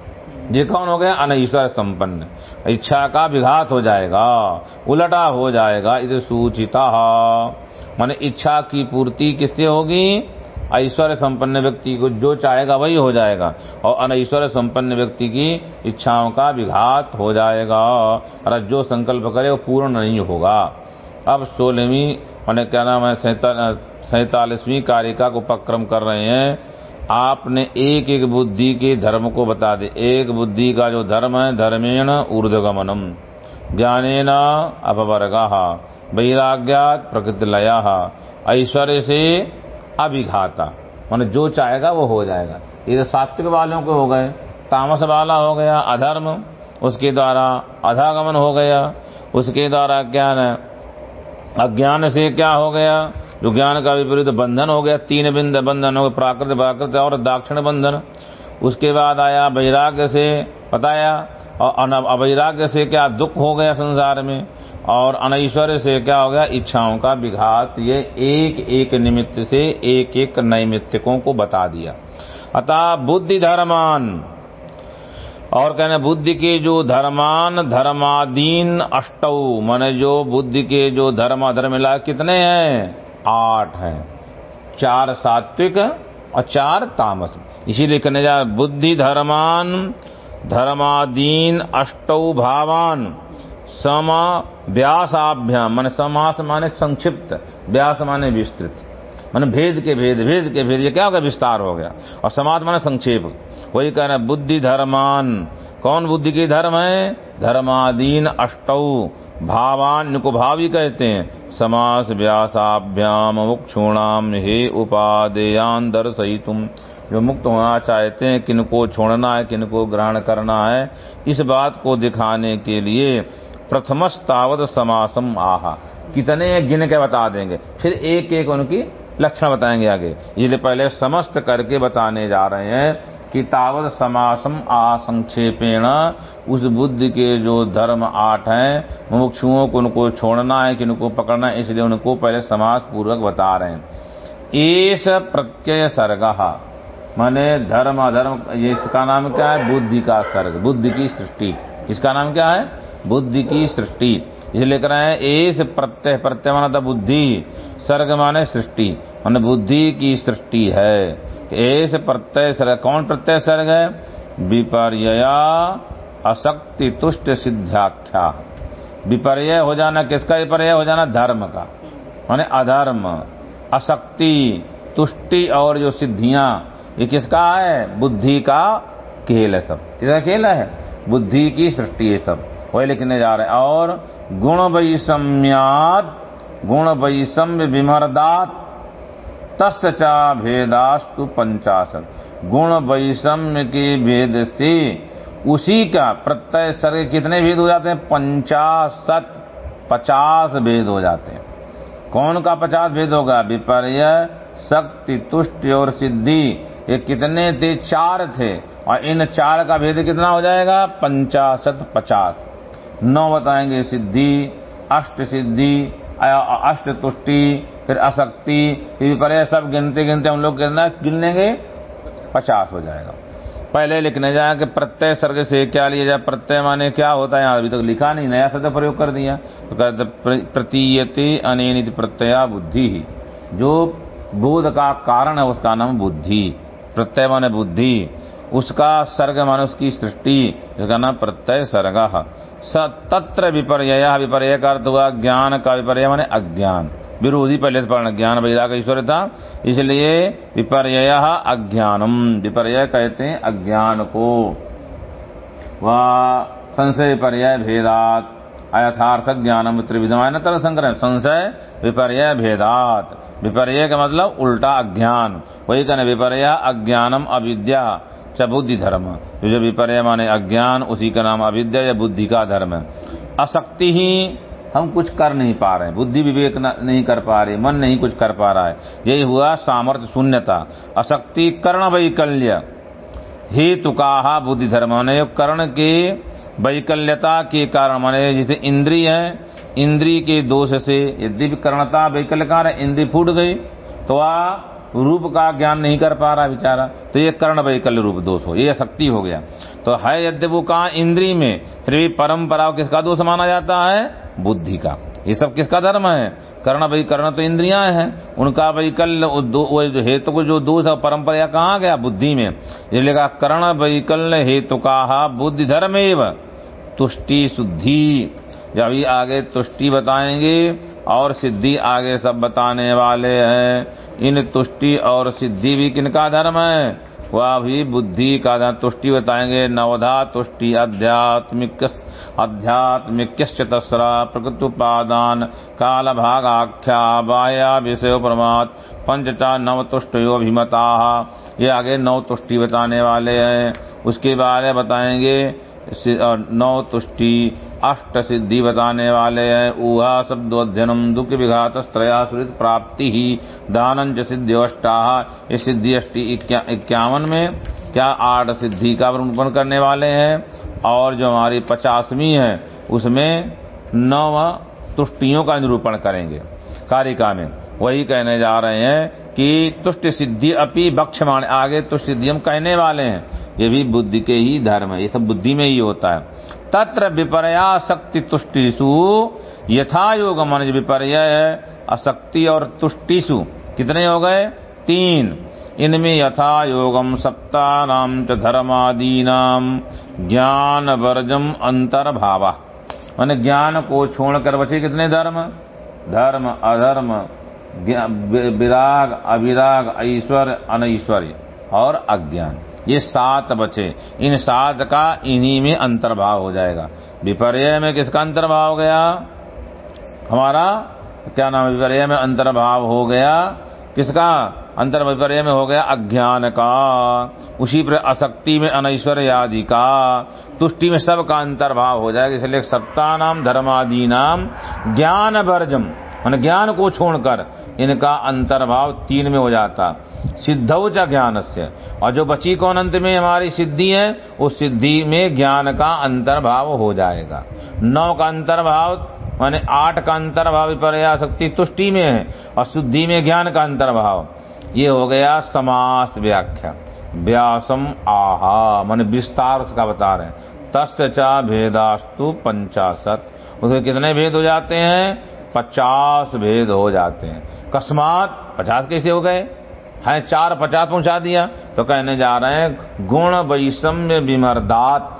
ये कौन हो गया? अनईश्वर संपन्न। इच्छा का विघात हो जाएगा, उलटा हो जाएगा, इसे सूचिता। मान इच्छा की पूर्ति किससे होगी? ऐश्वर्य संपन्न व्यक्ति को जो चाहेगा वही हो जाएगा। और अनैश्वर्य संपन्न व्यक्ति की इच्छाओं का विघात हो जाएगा। और जो संकल्प करे वो पूर्ण नहीं होगा। अब सोलहवीं मैंने क्या नाम है सैतालीसवीं कारिका को उपक्रम कर रहे हैं। आपने एक एक बुद्धि के धर्म को बता दे। एक बुद्धि का जो धर्म है, धर्मेण ऊर्धगमनम ज्ञानेन अपवर्गा। वैराग्यात प्रकृति लया ऐश्वर्य से अभिघाता। मान जो चाहेगा वो हो जाएगा। ये तो सात्विक वालों को हो गए। तामस वाला हो गया, अधर्म, उसके द्वारा अधागमन हो गया, उसके द्वारा ज्ञान अज्ञान से क्या हो गया? जो ज्ञान का विपरीत बंधन हो गया, तीन बिंद बंधन हो गया, प्राकृत प्राकृत और दाक्षिण बंधन। उसके बाद आया वैराग्य से, बताया, और अवैराग्य से क्या दुख हो गया संसार में? और अनैश्वर्य से क्या हो गया? इच्छाओं का विघात। ये एक एक निमित्त से एक एक नैमित्तिकों को बता दिया। अतः बुद्धि धर्मान। और कहने, बुद्धि के जो धर्मान, धर्मादीन अष्टौ। माने जो बुद्धि के जो धर्म अधर्म मिला, कितने हैं? आठ हैं। चार सात्विक और चार तामस। इसीलिए कहने जा, बुद्धि धर्मान, धर्मादीन अष्टौ भावान। समा व्यासाभ्याम, माने समास माने संक्षिप्त, व्यास माने विस्तृत। माने भेद के भेद भेद के भेद, ये क्या होगा विस्तार हो गया। और समाज माने संक्षेप। वही कह रहे बुद्धि धर्मान। कौन बुद्धि के धर्म है? धर्मादीन अष्टौ। भावान को भावी कहते हैं। समास व्यासाभ्याम मुक्षुणाम हे उपादेयान दर्शयितुम। जो मुक्त होना चाहते हैं, किनको छोड़ना है, किनको ग्रहण करना है, इस बात को दिखाने के लिए प्रथमस्तावत समासम आहा। कितने गिन के बता देंगे। फिर एक एक उनकी लक्षण बताएँगे आगे। इसलिए पहले समस्त करके बताने जा रहे हैं कि तावत समासम आसंक्षेपेण उस बुद्धि के जो धर्म आठ हैं, मुमुक्षुओं को उनको छोड़ना है किनको पकड़ना है, इसलिए उनको पहले समास पूर्वक बता रहे हैं। एस प्रत्यय सर्ग। माने धर्म, अधर्म इसका नाम क्या है? बुद्धि का सर्ग, बुद्धि की सृष्टि। इसका नाम क्या है? बुद्धि की सृष्टि। लिख रहे हैं, एस प्रत्यय प्रत्यय माना था बुद्धि, सर्ग माने सृष्टि, माने बुद्धि की सृष्टि है। एस प्रत्यय सर्ग, कौन प्रत्यय सर्ग है? विपर्यया अशक्ति तुष्ट सिद्धाख्या विपर्य हो जाना किसका विपर्य हो जाना धर्म का। माने अधर्म अशक्ति तुष्टि और जो सिद्धियाँ, ये किसका है? बुद्धि का खेल है सब। किसका खेल है? बुद्धि की सृष्टि है सब। वही लिखने जा रहे और गुण वैषम्याद गुण वैषम्य विमर्दात तस्चा भेदास्तु पंचाशत। गुण वैषम्य के भेद से उसी का प्रत्यय सर्ग कितने भेद हो जाते हैं? पंचाशत, पचास भेद हो जाते हैं। कौन का पचास भेद होगा? विपर्य, शक्ति, तुष्टि और सिद्धि। ये कितने थे? चार थे। और इन चार का भेद कितना हो जाएगा? पंचाशत, पचास। नौ बताएँगे सिद्धि, अष्ट सिद्धि अष्ट तुष्टि, फिर अशक्ति विपर्य सब गिनते गिनते हम लोग कितना गिन लेंगे पचास हो जाएगा। पहले लिखने जाए कि प्रत्यय सर्ग से क्या लिया जाए, प्रत्यय माने क्या होता है अभी तक तो लिखा नहीं, नया शब्द प्रयोग कर दिया। तो कहते प्रतीयते अनित प्रत्यया बुद्धि ही। जो बोध का कारण है उसका नाम बुद्धि। प्रत्यय माने बुद्धि। उसका सर्ग माने उसकी सृष्टि इसका नाम प्रत्यय सर्ग। तत्र विपर्य विपर्य का अर्थ हुआ ज्ञान का विपर्य माने अज्ञान। विरोधी पहले से पढ़ना ज्ञान का ईश्वर था, इसलिए विपर्य अज्ञानम। विपर्य कहते हैं अज्ञान को। वह संशय विपर्य भेदात। अयथार्थ ज्ञानम त्रिविधम। तरह संग्रह। संशय विपर्य भेदात। विपर्य का मतलब उल्टा अज्ञान। वही कहने विपर्य अज्ञानम अविद्या। च बुद्धि धर्म। जो विपर्य माने अज्ञान, उसी का नाम अविद्या या बुद्धि का धर्म है। अशक्ति ही हम कुछ कर नहीं पा रहे बुद्धि विवेक नहीं कर पा रहे, मन नहीं कुछ कर पा रहा है। यही हुआ सामर्थ्य शून्यता। अशक्ति कर्ण वैकल्य। हेतु का बुद्धि धर्म। माने कर्ण के वैकल्यता के कारण। माने जैसे इंद्रिय है इंद्री के दोष से यदि कर्णता वैकल्यकार है इंद्री फूट गई तो आ रूप का ज्ञान नहीं कर पा रहा बेचारा तो ये कर्ण वैकल्य रूप दोष हो, ये शक्ति हो गया। तो है यद्य वो कहा इंद्री में, फिर भी परंपरा किसका दोष माना जाता है? बुद्धि का। ये सब किसका धर्म है? कर्ण वही कर्ण तो इंद्रिया हैं। उनका वैकल्य जो हेतु को जो दोष है परंपरा कहाँ गया? बुद्धि में। इसलिए कहा कर्ण वैकल्य हेतु का बुद्धि धर्म एवं, तुष्टि शुद्धि। अभी आगे तुष्टि बताएँगे और सिद्धि आगे सब बताने वाले हैं। इन तुष्टि और सिद्धि भी किनका धर्म है? वह भी बुद्धि का धर्म। तुष्टि बताएँगे, नवधा तुष्टि आध्यात्मिक आध्यात्मिक तस्रा प्रकृतुपादान काल भाग आख्या बाया विषय प्रमाद पंचचा नव तुष्टयो अभिमता। ये आगे नव तुष्टि बताने वाले हैं। उसके बारे बताएँगे। नौ तुष्टि अष्ट सिद्धि बताने वाले हैं। ऊहा शब्दोध्यनम दुख विघात त्रया सुरित प्राप्ति। ही दान सिद्धि अष्टा इस सिद्धि अष्टि इक्यावन में क्या आठ सिद्धि का वर्णन करने वाले हैं? और जो हमारी पचासवीं है, उसमें नौ तुष्टियों का निरूपण करेंगे। कारिका में वही कहने जा रहे हैं कि तुष्ट सिद्धि अपी बक्षमाण आगे तुष्ट सिद्धि हम कहने वाले हैं। ये भी बुद्धि के ही धर्म है, ये सब बुद्धि में ही होता है। तत्र विपर्या शक्ति तुष्टिसु यथा योग मन विपर्य अशक्ति और तुष्टिसु कितने हो गए? तीन। इनमें यथा योगम सप्ता नाम च धर्मादि नाम ज्ञान वर्जम अंतर्भाव। मान ज्ञान को छोड़कर बचे कितने धर्म? धर्म, अधर्म विराग अविराग, ऐश्वर्य, अनैश्वर्य और अज्ञान। ये सात बचे। इन सात का इन्हीं में अंतर्भाव हो जाएगा। विपर्य में किसका अंतर्भाव हो गया? हमारा, क्या नाम विपर्य में अंतर्भाव हो गया। किसका? अंतर विपर्य में हो गया अज्ञान का। उसी पर अशक्ति में अनैश्वर्य आदि का। तुष्टि में सब का अंतर्भाव हो जाएगा। इसलिए सत्ता नाम, धर्मादि नाम, ज्ञान वर्जम मान ज्ञान को छोड़कर इनका अंतर्भाव तीन में हो जाता। सिद्धौ च ज्ञान से और जो बची कौन अंत में? हमारी सिद्धि है, उस सिद्धि में ज्ञान का अंतर्भाव हो जाएगा। नौ का अंतर्भाव, माने आठ का अंतर्भाव विपर्या शक्ति तुष्टि में है, और शुद्धि में ज्ञान का अंतर्भाव। ये हो गया समास व्याख्या। व्यासम आहा, मान विस्तार उसका बता रहे हैं। तस्त चा भेदास्तु पंचाशत। उसके कितने भेद हो जाते हैं? पचास भेद हो जाते हैं। कस्मात पचास कैसे हो गए? है चार पचास पहुँचा दिया। तो कहने जा रहे हैं, गुण वैषम्य विमर्दात।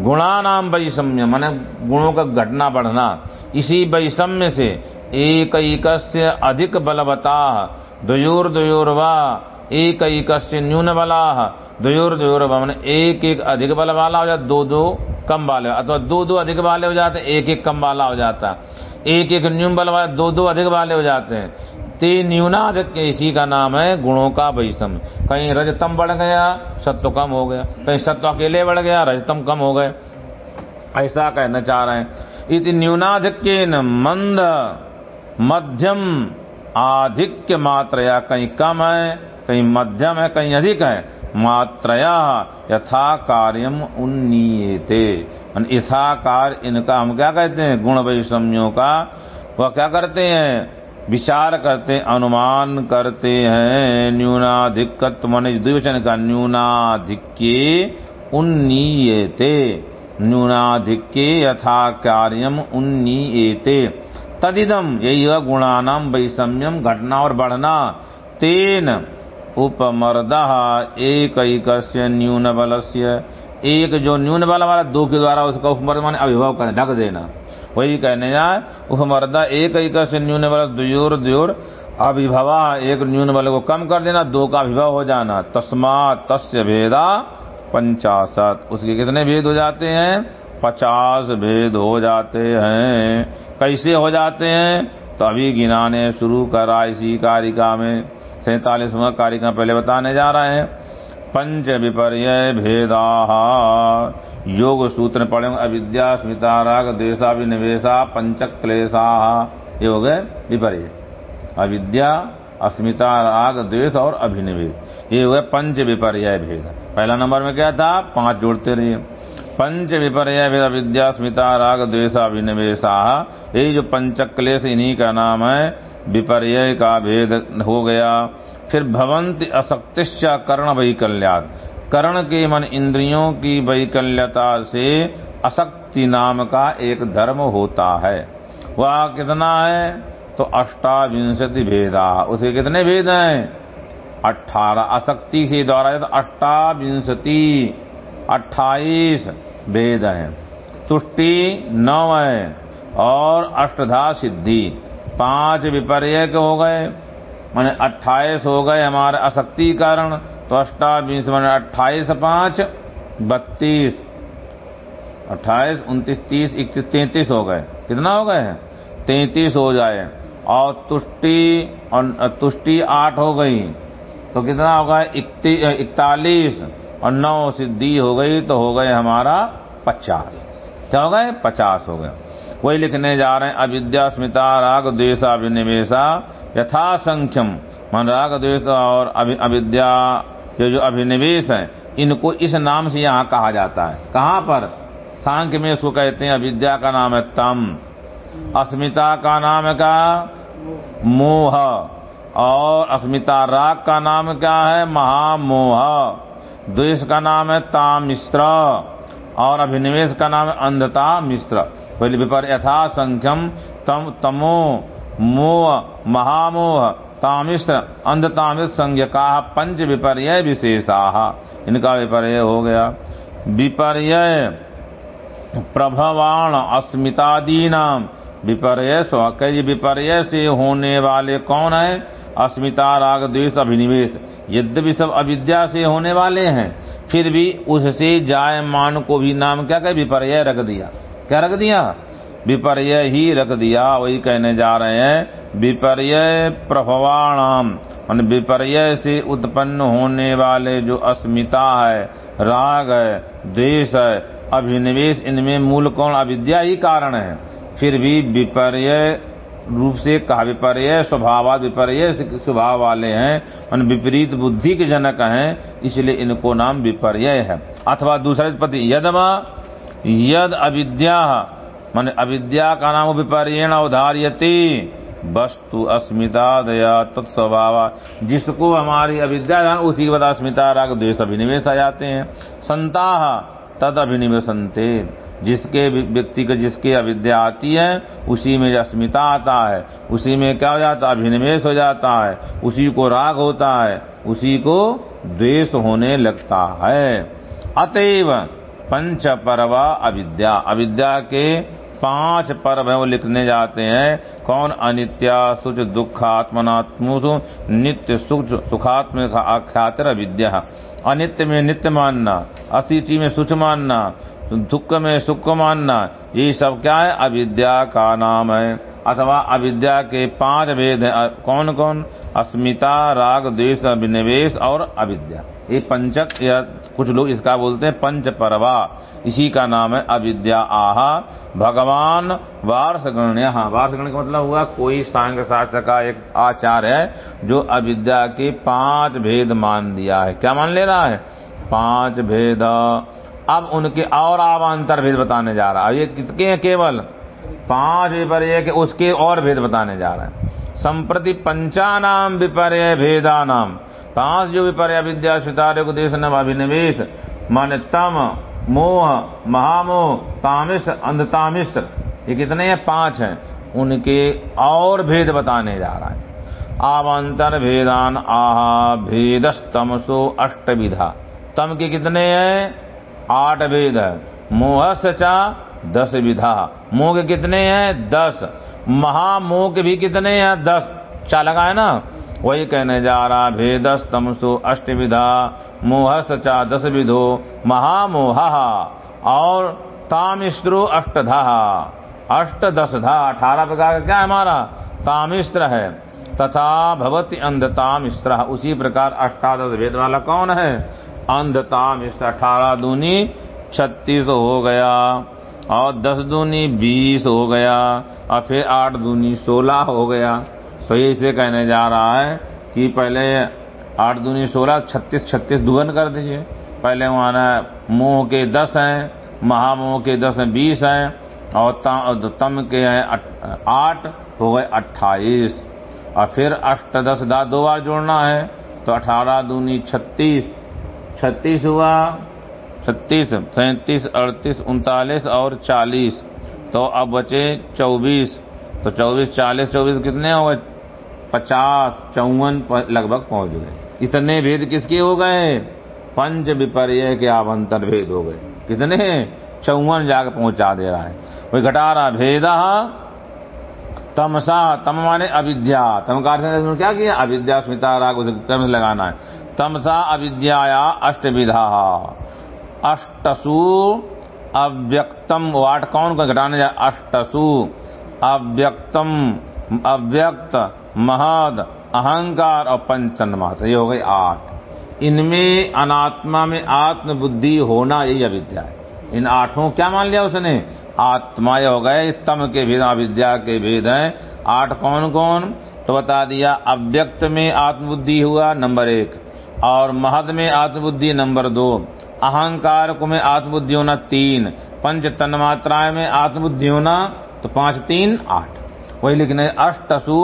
गुणा नाम वैषम्य, मैंने गुणों का घटना बढ़ना। इसी वैषम्य से एक अधिक बलवता द्वयोर वा एक न्यून बला द्वयोर द्वयोर मैंने एक एक अधिक बल वाला हो जाता दो दो कम वाले, अथवा दो दो अधिक वाले हो जाते एक एक कम वाला हो जाता। एक एक न्यून बल वाले दो दो अधिक वाले हो जाते हैं। ते न्यूनाधिक इसी का नाम है गुणों का वैषम कहीं रजतम बढ़ गया, सत्व कम हो गया। कहीं सत्व अकेले बढ़ गया, रजतम कम हो गए। ऐसा कहना चाह रहे हैं। इति न्यूनाधिक्य मंद, मध्यम, आधिक्य मात्रया कहीं कम है, कहीं मध्यम है, कहीं अधिक है। मात्रया यथा कार्यम उन्नीयते। यथा कार्य इनका हम क्या कहते हैं? गुण वैषम्यों का। वह क्या करते हैं? विचार करते, अनुमान करते हैं न्यूनाधिकत्व मन द्विवचन का न्यूनाधिक्य उन्नीयते। न्यूनाधिक्य यथा कार्यम उन्नीयते। तदिदम यही गुणानाम वैषम्यम घटना और बढ़ना। तेन उपमर्द एक न्यून बल एक जो न्यून बल वाला दो के द्वारा उसका उपमर्द मान अभिभव कर, ढक देना। वही कहने जाए उपमर्दा एक एक से न्यून बल द्योर द्योर अभिभवा एक न्यून बल को कम कर देना, दो का अभिभव हो जाना। तस्मात तस्य भेदा पंचाशत। उसके कितने भेद हो जाते हैं? पचास भेद हो जाते हैं। कैसे हो जाते हैं? तो अभी गिनाने शुरू करा इसी कारिका में। सैतालीसवा कारिका पहले बताने जा रहे हैं। पंच विपर्य भेदा योग सूत्र पढ़े अविद्या, स्मिता, राग देशाभिनिवेशा पंचक क्लेशा ये हो गए विपर्य। अविद्या, अस्मिता, राग, द्वेष और अभिनिवेश। ये हुए पंच विपर्य भेद पहला नंबर में क्या था? पाँच जोड़ते रहिए। पंच विपर्य भेद अविद्या, स्मिता, राग, द्वेष, अभिनिवेशा। जो पंचक क्लेश इन्हीं का नाम है। विपर्य का भेद हो गया। फिर भवंत अशक्तिश्च कर्ण वैकल्यात। कर्ण के मन इंद्रियों की वैकल्यता से अशक्ति नाम का एक धर्म होता है। वह कितना है? तो अष्टाविंशति भेदा। उसे कितने भेद हैं? अठारह अशक्ति के द्वारा तो अष्टाविंशति, अट्ठाईस भेद हैं। तुष्टि नौ है और अष्टधा सिद्धि। पाँच विपर्य हो गए। माने अट्ठाईस हो गए हमारे अशक्ति कारण तो अष्टावीस मैंने अट्ठाईस पाँच, बत्तीस। अट्ठाईस, उनतीस, तीस, इकतीस, तैतीस हो गए। कितना हो गए हैं? तैतीस हो जाए। और तुष्टि और तुष्टि आठ हो गई। तो कितना हो गया? इकतालीस। और नौ सिद्धि हो गई तो हो गए हमारा पचास। क्या हो गए? पचास हो गए। वही लिखने जा रहे हैं, अविद्या स्मिता राग द्वेषा विनिवेशा यथा संख्यम मन राग द्वेष और अविद्या, ये जो अभिनिवेश है, इनको इस नाम से यहाँ कहा जाता है। कहाँ पर? सांख्य में इसको कहते हैं, अविद्या का नाम है तम। अस्मिता का नाम है क्या? मोह। और अस्मिता राग का नाम क्या है? महामोह। द्वेष का नाम है तामिश्र और अभिनिवेश का नाम है अंधता मिश्र पहले विपर यथा संख्यम तम तमो। मोह, महामोह तामिश्र संज्ञ का पंच विपर्य विशेषा। इनका विपर्य हो गया। विपर्य प्रभवाण अस्मितादी नाम विपर्य कई विपर्य से होने वाले कौन है? अस्मिता, राग, द्वेष, अभिनिवेश। यद्यपि सब अविद्या से होने वाले हैं, फिर भी उससे जायमान को भी नाम क्या कहे? विपर्य रख दिया। क्या रख दिया? विपर्य ही रख दिया, वही कहने जा रहे हैं विपर्य प्रभवाणाम विपर्य से उत्पन्न होने वाले जो अस्मिता है, राग है, द्वेष है, अभिनिवेश, इनमें मूल कौन, अविद्या ही कारण है। फिर भी विपर्य रूप से कहा विपर्य स्वभाव विपर्य स्वभाव वाले हैं, मान विपरीत बुद्धि के जनक हैं, इसलिए इनको नाम विपर्य है। अथवा दूसरे पति, यदमा, यद अविद्या मान अविद्या का नाम विपर्यण अवधार्यति। वस्तु अस्मिता दया तत्स्वभाव जिसको हमारी अविद्या उसी के बाद अस्मिता राग द्वेष अभिनिवेश आ जाते हैं। संताह तद अभिनिवेशनते। जिसके व्यक्ति को जिसकी अविद्या आती है, उसी में अस्मिता आता है, उसी में क्या हो जाता है? अभिनिवेश हो जाता है। उसी को राग होता है, उसी को द्वेष होने लगता है। अतएव पंच परवा अविद्या। अविद्या के पाँच पर्व है वो लिखने जाते हैं। कौन अनित्या सुच दुखात्मनात्मु नित्य, सुख, सुखात्म आख्यातर विद्या अनित्य में नित्य मानना असिचि में सुच मानना, दुख में सुख मानना, ये सब क्या है? अविद्या का नाम है। अथवा अविद्या के पाँच भेद हैं। कौन कौन अस्मिता, राग, द्वेष, अभिनिवेश और अविद्या। ये पंचक, या कुछ लोग इसका बोलते हैं पंच परवा इसी का नाम है अविद्या आह, भगवान वार्ष गण्य हाँ वार्ष गण्य का मतलब हुआ कोई सांग शास्त्र का एक आचार है, जो अविद्या के पाँच भेद मान दिया है। क्या मान ले रहा है? पाँच भेद। अब उनके और आवांतर भेद बताने जा रहा है। ये किसके हैं केवल? पाँच पर एक उसके और भेद बताने जा रहे हैं। संप्रति पंचानाम विपर्य भेदानाम। पाँच जो विपर्य विद्या स्वीतार्य उपदेश नव अभिनिवेश मन तम मोह, महामोह तामिस अंधतामिश्र ये कितने हैं? पाँच हैं। उनके और भेद बताने जा रहा है। आवंतर भेदान आहा भेदस्तमसो अष्ट विधा तम के कितने हैं? आठ भेद है। मोह सचा दस विधा। मोह के कितने हैं? दस। महामोह के भी कितने हैं? दस। चा लगा है ना? वही कहने जा रहा भेदस तमसो अष्ट विधा मोह सचा दस विधो महामोहा, और तामिश्रु अष्टधा। अष्ट दस धा अठारह प्रकार का क्या है हमारा? तामिश्र है। तथा भवती अंधता मिश्र उसी प्रकार अष्टादश भेद वाला कौन है? अंधता मिश्र अठारह दूनी, छत्तीस हो गया। और दस दूनी, बीस हो गया। और फिर आठ दूनी, सोलह हो गया। तो ये इसे कहने जा रहा है कि पहले आठ दूनी सोलह, छत्तीस छत्तीस दुगन कर दीजिए। पहले वहाँ मोह के दस हैं, महामोह के दस हैं, बीस हैं, और तम के हैं आठ, हो गए अट्ठाईस। और फिर अष्ट दस दा दो बार जोड़ना है तो अठारह दूनी छत्तीस। छत्तीस हुआ, छत्तीस, सैतीस, अड़तीस, उनतालीस और चालीस। तो अब बचे चौबीस। तो चौबीस, चालीस, चौबीस कितने हो गए? पचास, चौवन लगभग पहुँच गए। इतने भेद किसके हो गए? पंच विपर्य के आवंतर भेद हो गए। कितने? चौवन जाकर पहुँचा दे रहा है। वही घटा रहा भेद तमसा, तम माने अविद्या। तम का क्या किया? अविद्या, स्मिता, राग कर्म लगाना है। तमसा, अविद्याया अष्ट विधा अष्टसु, अव्यक्तम। वाट कौन को घटाने जाए अष्टसु, अव्यक्तम, अव्यक्त। महद, अहंकार और पंचन मात्र ये हो गई आठ। इनमें अनात्मा में आत्म बुद्धि होना यही अविद्या है। इन आठों क्या मान लिया उसने? आत्मा हो गए, तम के भेद, अविद्या के भेद हैं। आठ कौन कौन? तो बता दिया, अव्यक्त में आत्मबुद्धि हुआ नंबर एक, और महद में आत्मबुद्धि नंबर दो, अहंकार को में आत्मबुद्धि होना तीन पंच तन्मात्राएँ में आत्मबुद्धि होना तो पाँच, तीन, आठ। वही लिखने, अष्टसु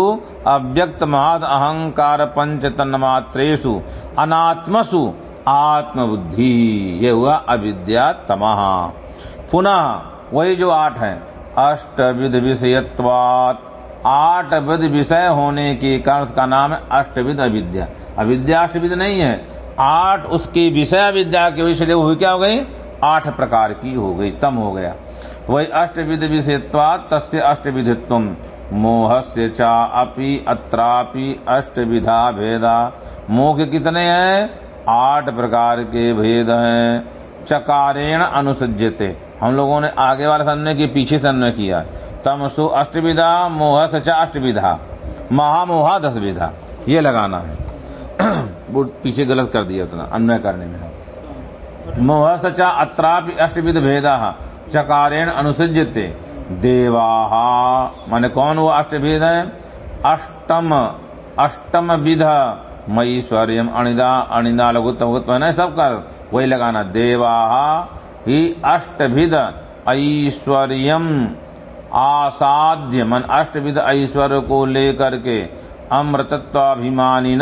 अव्यक्त महद अहंकार पंच तन्मात्रेशु अनात्मसु आत्मबुद्धि, ये हुआ अविद्या तमह पुनः, वही जो आठ है अष्ट विध विषयत्वात आठ विध विषय होने के कारण उसका नाम है अष्टविध अविद्या। अविद्या अष्टविध नहीं है, आठ उसकी विषय विद्या के विषय हुई, क्या हो गई? आठ प्रकार की हो गई, तम हो गया। वही अष्टविध विषयत्वात तस्य अष्टविधित्व मोह से चा अपि अत्रापि अष्टविधा भेदा। मोह कितने हैं? आठ प्रकार के भेद हैं। चकारेण अनुसज्जते। हम लोगों ने आगे वाले सन्ने के पीछे से अन्वय किया। तमसु अष्टविधा मोह सचा अष्टविधा। महामोहा दस विधा ये लगाना है। वो पीछे गलत कर दिया उतना। अन्वय करने में मोह सचा अत्रापि अष्टविध भेदा। चकारेण अनुसृजते देवाहा। माने कौन वो अष्टभेद है? अष्टम अष्टम विध। मईश्वर्यम अणिदा अणिदा लघुत्व है ना सबका वही लगाना देवाहा। ही अष्टविध ऐश्वर्यम आसाध्य। मन अष्टविध ऐश्वर्य को लेकर के अमृतत्वाभिमानी न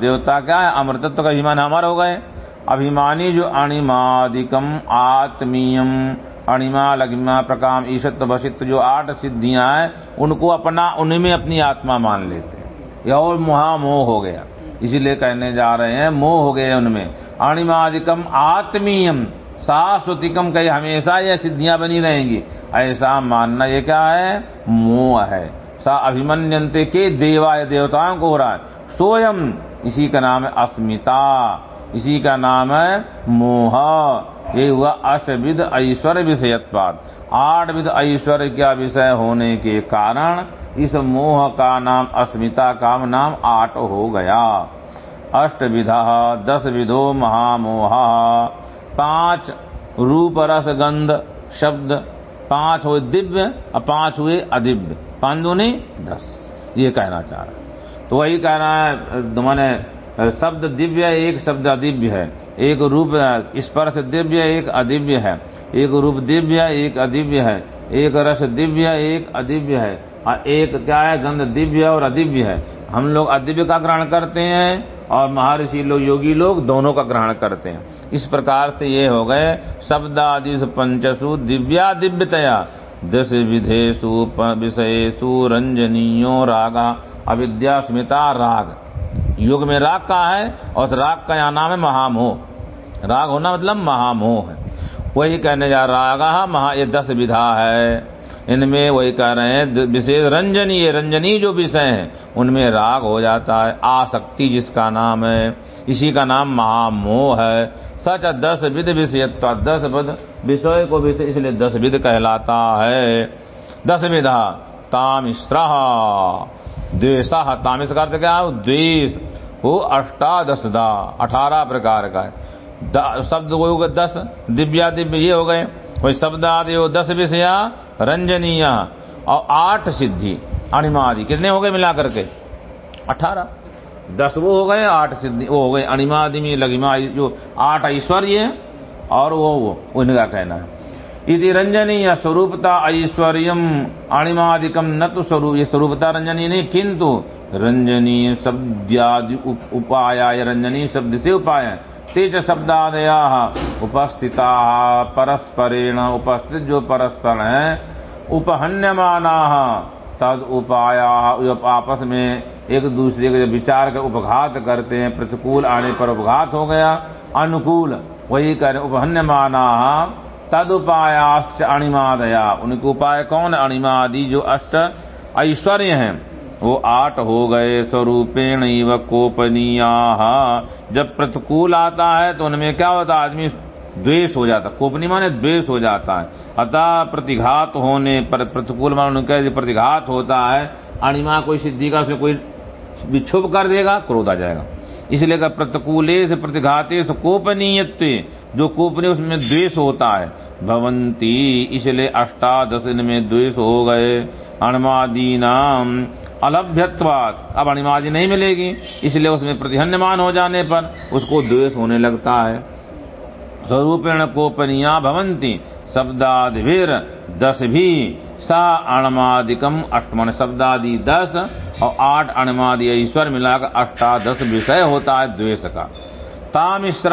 देवता क्या है? अमृतत्व का अभिमान हमारे हो गए। अभिमानी जो अणिमादिकम आत्मीयम। अणिमा लगिमा प्रकाम ईशत्व वशित्व जो आठ सिद्धियाँ हैं, उनको अपना, उनमें अपनी आत्मा मान लेते हैं। यह और महामोह हो गया। इसीलिए कहने जा रहे हैं, मोह हो गए उनमें। अणिमादिकम आत्मीयम शाश्वतिकम कही हमेशा यह सिद्धियाँ बनी रहेंगी। ऐसा मानना ये क्या है? मोह है। सा अभिमन्यंते के देवा देवताओं को हो रहा है। सोयम, इसी का नाम है अस्मिता। इसी का नाम है मोह। ये हुआ अष्टविध ऐश्वर्य विषयत्वाद। आठ विध ऐश्वर्य का विषय होने के कारण इस मोह का नाम अस्मिता का नाम आठ हो गया। अष्ट विधा दस विधो महामोह। पाँच रूप रस गंध शब्द। पाँच हुए दिव्य और पाँच हुए अदिव्य। पाँच दूनी दस। ये कहना चाह रहा तो वही कहना है मैंने शब्द दिव्य एक शब्द अदिव्य है। एक रूप स्पर्श दिव्य, एक अदिव्य है। एक रूप दिव्य, एक अदिव्य है। एक रस दिव्य, एक अदिव्य है। और एक क्या है गंध दिव्य और अदिव्य है। हम लोग अदिव्य का ग्रहण करते हैं और महर्षि लोग, योगी लोग दोनों का ग्रहण करते हैं। इस प्रकार से ये हो गए शब्दादिश पंचसु दिव्या दिव्यतया दस विधेशु विषयेशु रंजनीयो रागा, अविद्या स्मिता राग। युग में राग का है और राग का यहाँ नाम है महामोह। राग होना मतलब महामोह है। वही कहने जा राग, महा ये दस विधा है। इनमें वही कह रहे हैं विशेष रंजनी, ये रंजनी जो विषय है, उनमें राग हो जाता है। आसक्ति जिसका नाम है, इसी का नाम महामोह है। सच दस विध विषय दस विध विषय को विषय इसलिए दस विध कहलाता है। दस विधा तामिश्रा द्वेषा तामिश का अर्थ क्या द्वेष। वो अष्टादश दा, अठारह प्रकार का है। शब्द हो गए दस दिव्या दिव्य ये हो गए। वही शब्द आदि हो, दस विषया, रंजनीय और आठ सिद्धि अणिमा आदि कितने हो गए मिला करके अठारह। दस वो हो गए, आठ सिद्धि वो हो गए। अणिमा आदि में लगिमा जो आठ ऐश्वर्य और वो वो, उनका कहना है। यदि रंजनीय स्वरूपता ऐश्वर्यम अणिमादिकम न तो स्वरूप ये स्वरूपता रंजनी नहीं, किंतु रंजनीय शब्दादि उपाय रंजनी शब्द से उपाय तेज शब्दादया उपस्थिता, परस्परेण उपस्थित जो परस्पर है, उपहन्यमाना, तद उपाया आपस में एक दूसरे के विचार कर उपघात करते हैं, प्रतिकूल आने पर उपघात हो गया, अनुकूल, वही कर, उपहन्यमाना तद उपायाश्च अणिमादया। उनके उपाय कौन? अणिमादि जो अष्ट ऐश्वर्य हैं, वो आठ हो गए स्वरूपेण व कोपनीया। जब प्रतिकूल आता है तो उनमें क्या होता है? आदमी द्वेष हो जाता कोपनी माने द्वेष हो जाता है। अतः प्रतिघात होने पर, प्रतिकूल मान उनका प्रतिघात होता है, अणिमा कोई सिद्धि का, उसमें कोई विक्षोभ कर देगा, क्रोध आ जाएगा। इसलिए का प्रतिकूले से प्रतिघाते से कोपनीय जो कोपनी उसमें द्वेष होता है। भवंती, इसलिए अष्टादश में द्वेष हो गए। अणमादी नाम अलभ्यत्वात। अब अणिमादि नहीं मिलेगी, इसलिए उसमें प्रतिहन्यमान हो जाने पर उसको द्वेष होने लगता है। स्वरूपेण कोपनिया भवंती शब्दादिवीर दस भी। सा अणमादिकम अष्टमन शब्दादि दस और आठ अणमादि ईश्वर मिलाकर अष्टादश विषय होता है द्वेष का तामिश्र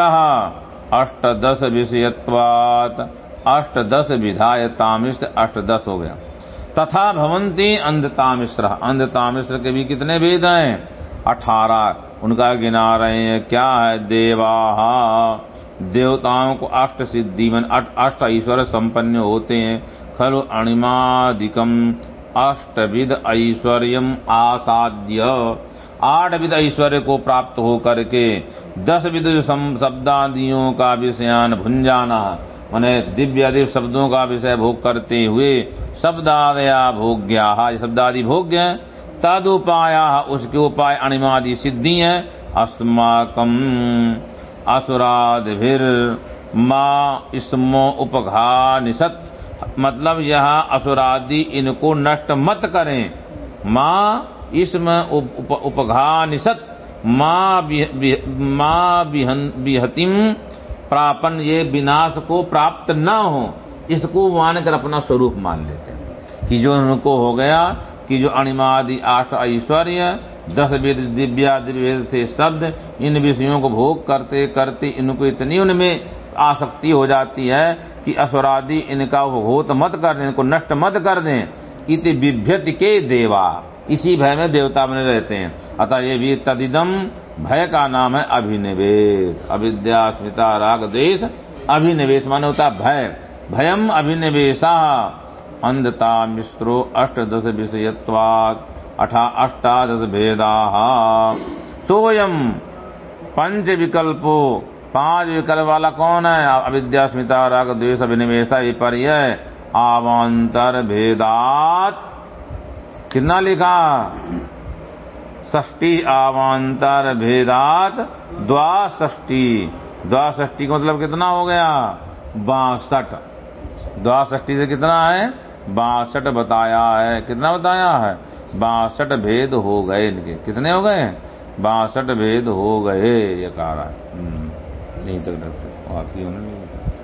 अष्टदश विषयत्वात, अष्टदश विधाय तामिश्र, अष्टदश हो गया। तथा भवंती अंधतामिश्र अंधतामिश्र के भी कितने भेद हैं? अठारह। उनका गिना रहे हैं क्या है? देवा। देवताओं को अष्ट सिद्धि, मन अष्ट ईश्वर संपन्न होते हैं। खलु अणिमादिकम अष्टविध ऐश्वर्यम आसाद्य आठ विध ऐश्वर्य को प्राप्त हो करके दस विध शब्दादियों का विषयान भुंजाना मैंने दिव्य दिव्य शब्दों का विषय भोग करते हुए शब्दादया भोग्या शब्दादि भोग्य है तद उपाया उसके उपाय अणिमादि सिद्धि है अस्माकम असुरादिर माँ इसमो उपघा निषत मतलब यह असुरादि इनको नष्ट मत करें। माँ इसम उप, उपघा निषत माँ बिहतिम प्रापन ये विनाश को प्राप्त न हो इसको मानकर अपना स्वरूप मान लेते हैं। कि जो उनको हो गया कि जो अणिमादि आश ऐश्वर्य दस वेद दिव्या दिव्य से शब्द इन विषयों को भोग करते करते इनको इतनी उनमें आसक्ति हो जाती है कि असुरादि इनका होत मत कर दें, इनको नष्ट मत कर दें। इति विभ्यत के देवा। इसी भय में देवता बने रहते हैं। अतः ये भी तदिदम भय का नाम है अभिनिवेश। अविद्या स्मिता राग देश अभिनिवेश माने होता भय। भयम अभिनिवेशा। अंधता मिश्रो अष्टदश विषयत्वात् अठा अष्टादश भेदा। सोयम पंच विकल्पो पाँच विकल्प वाला कौन है? अविद्या, स्मिता, राग, द्वेष, अभिनिवेशा विपर्य आवांतर, भेदात। कितना लिखा? ष्टी आवांतर, भेदात द्वाष्टी द्वाष्टी का मतलब कितना हो गया? बासठ। द्वाष्टी से कितना है? बासठ बताया है। कितना बताया है? बासठ भेद हो गए इनके। कितने हो गए? बासठ भेद हो गए, ये कह रहा है। नहीं तो डॉक्टर आप ही हो होने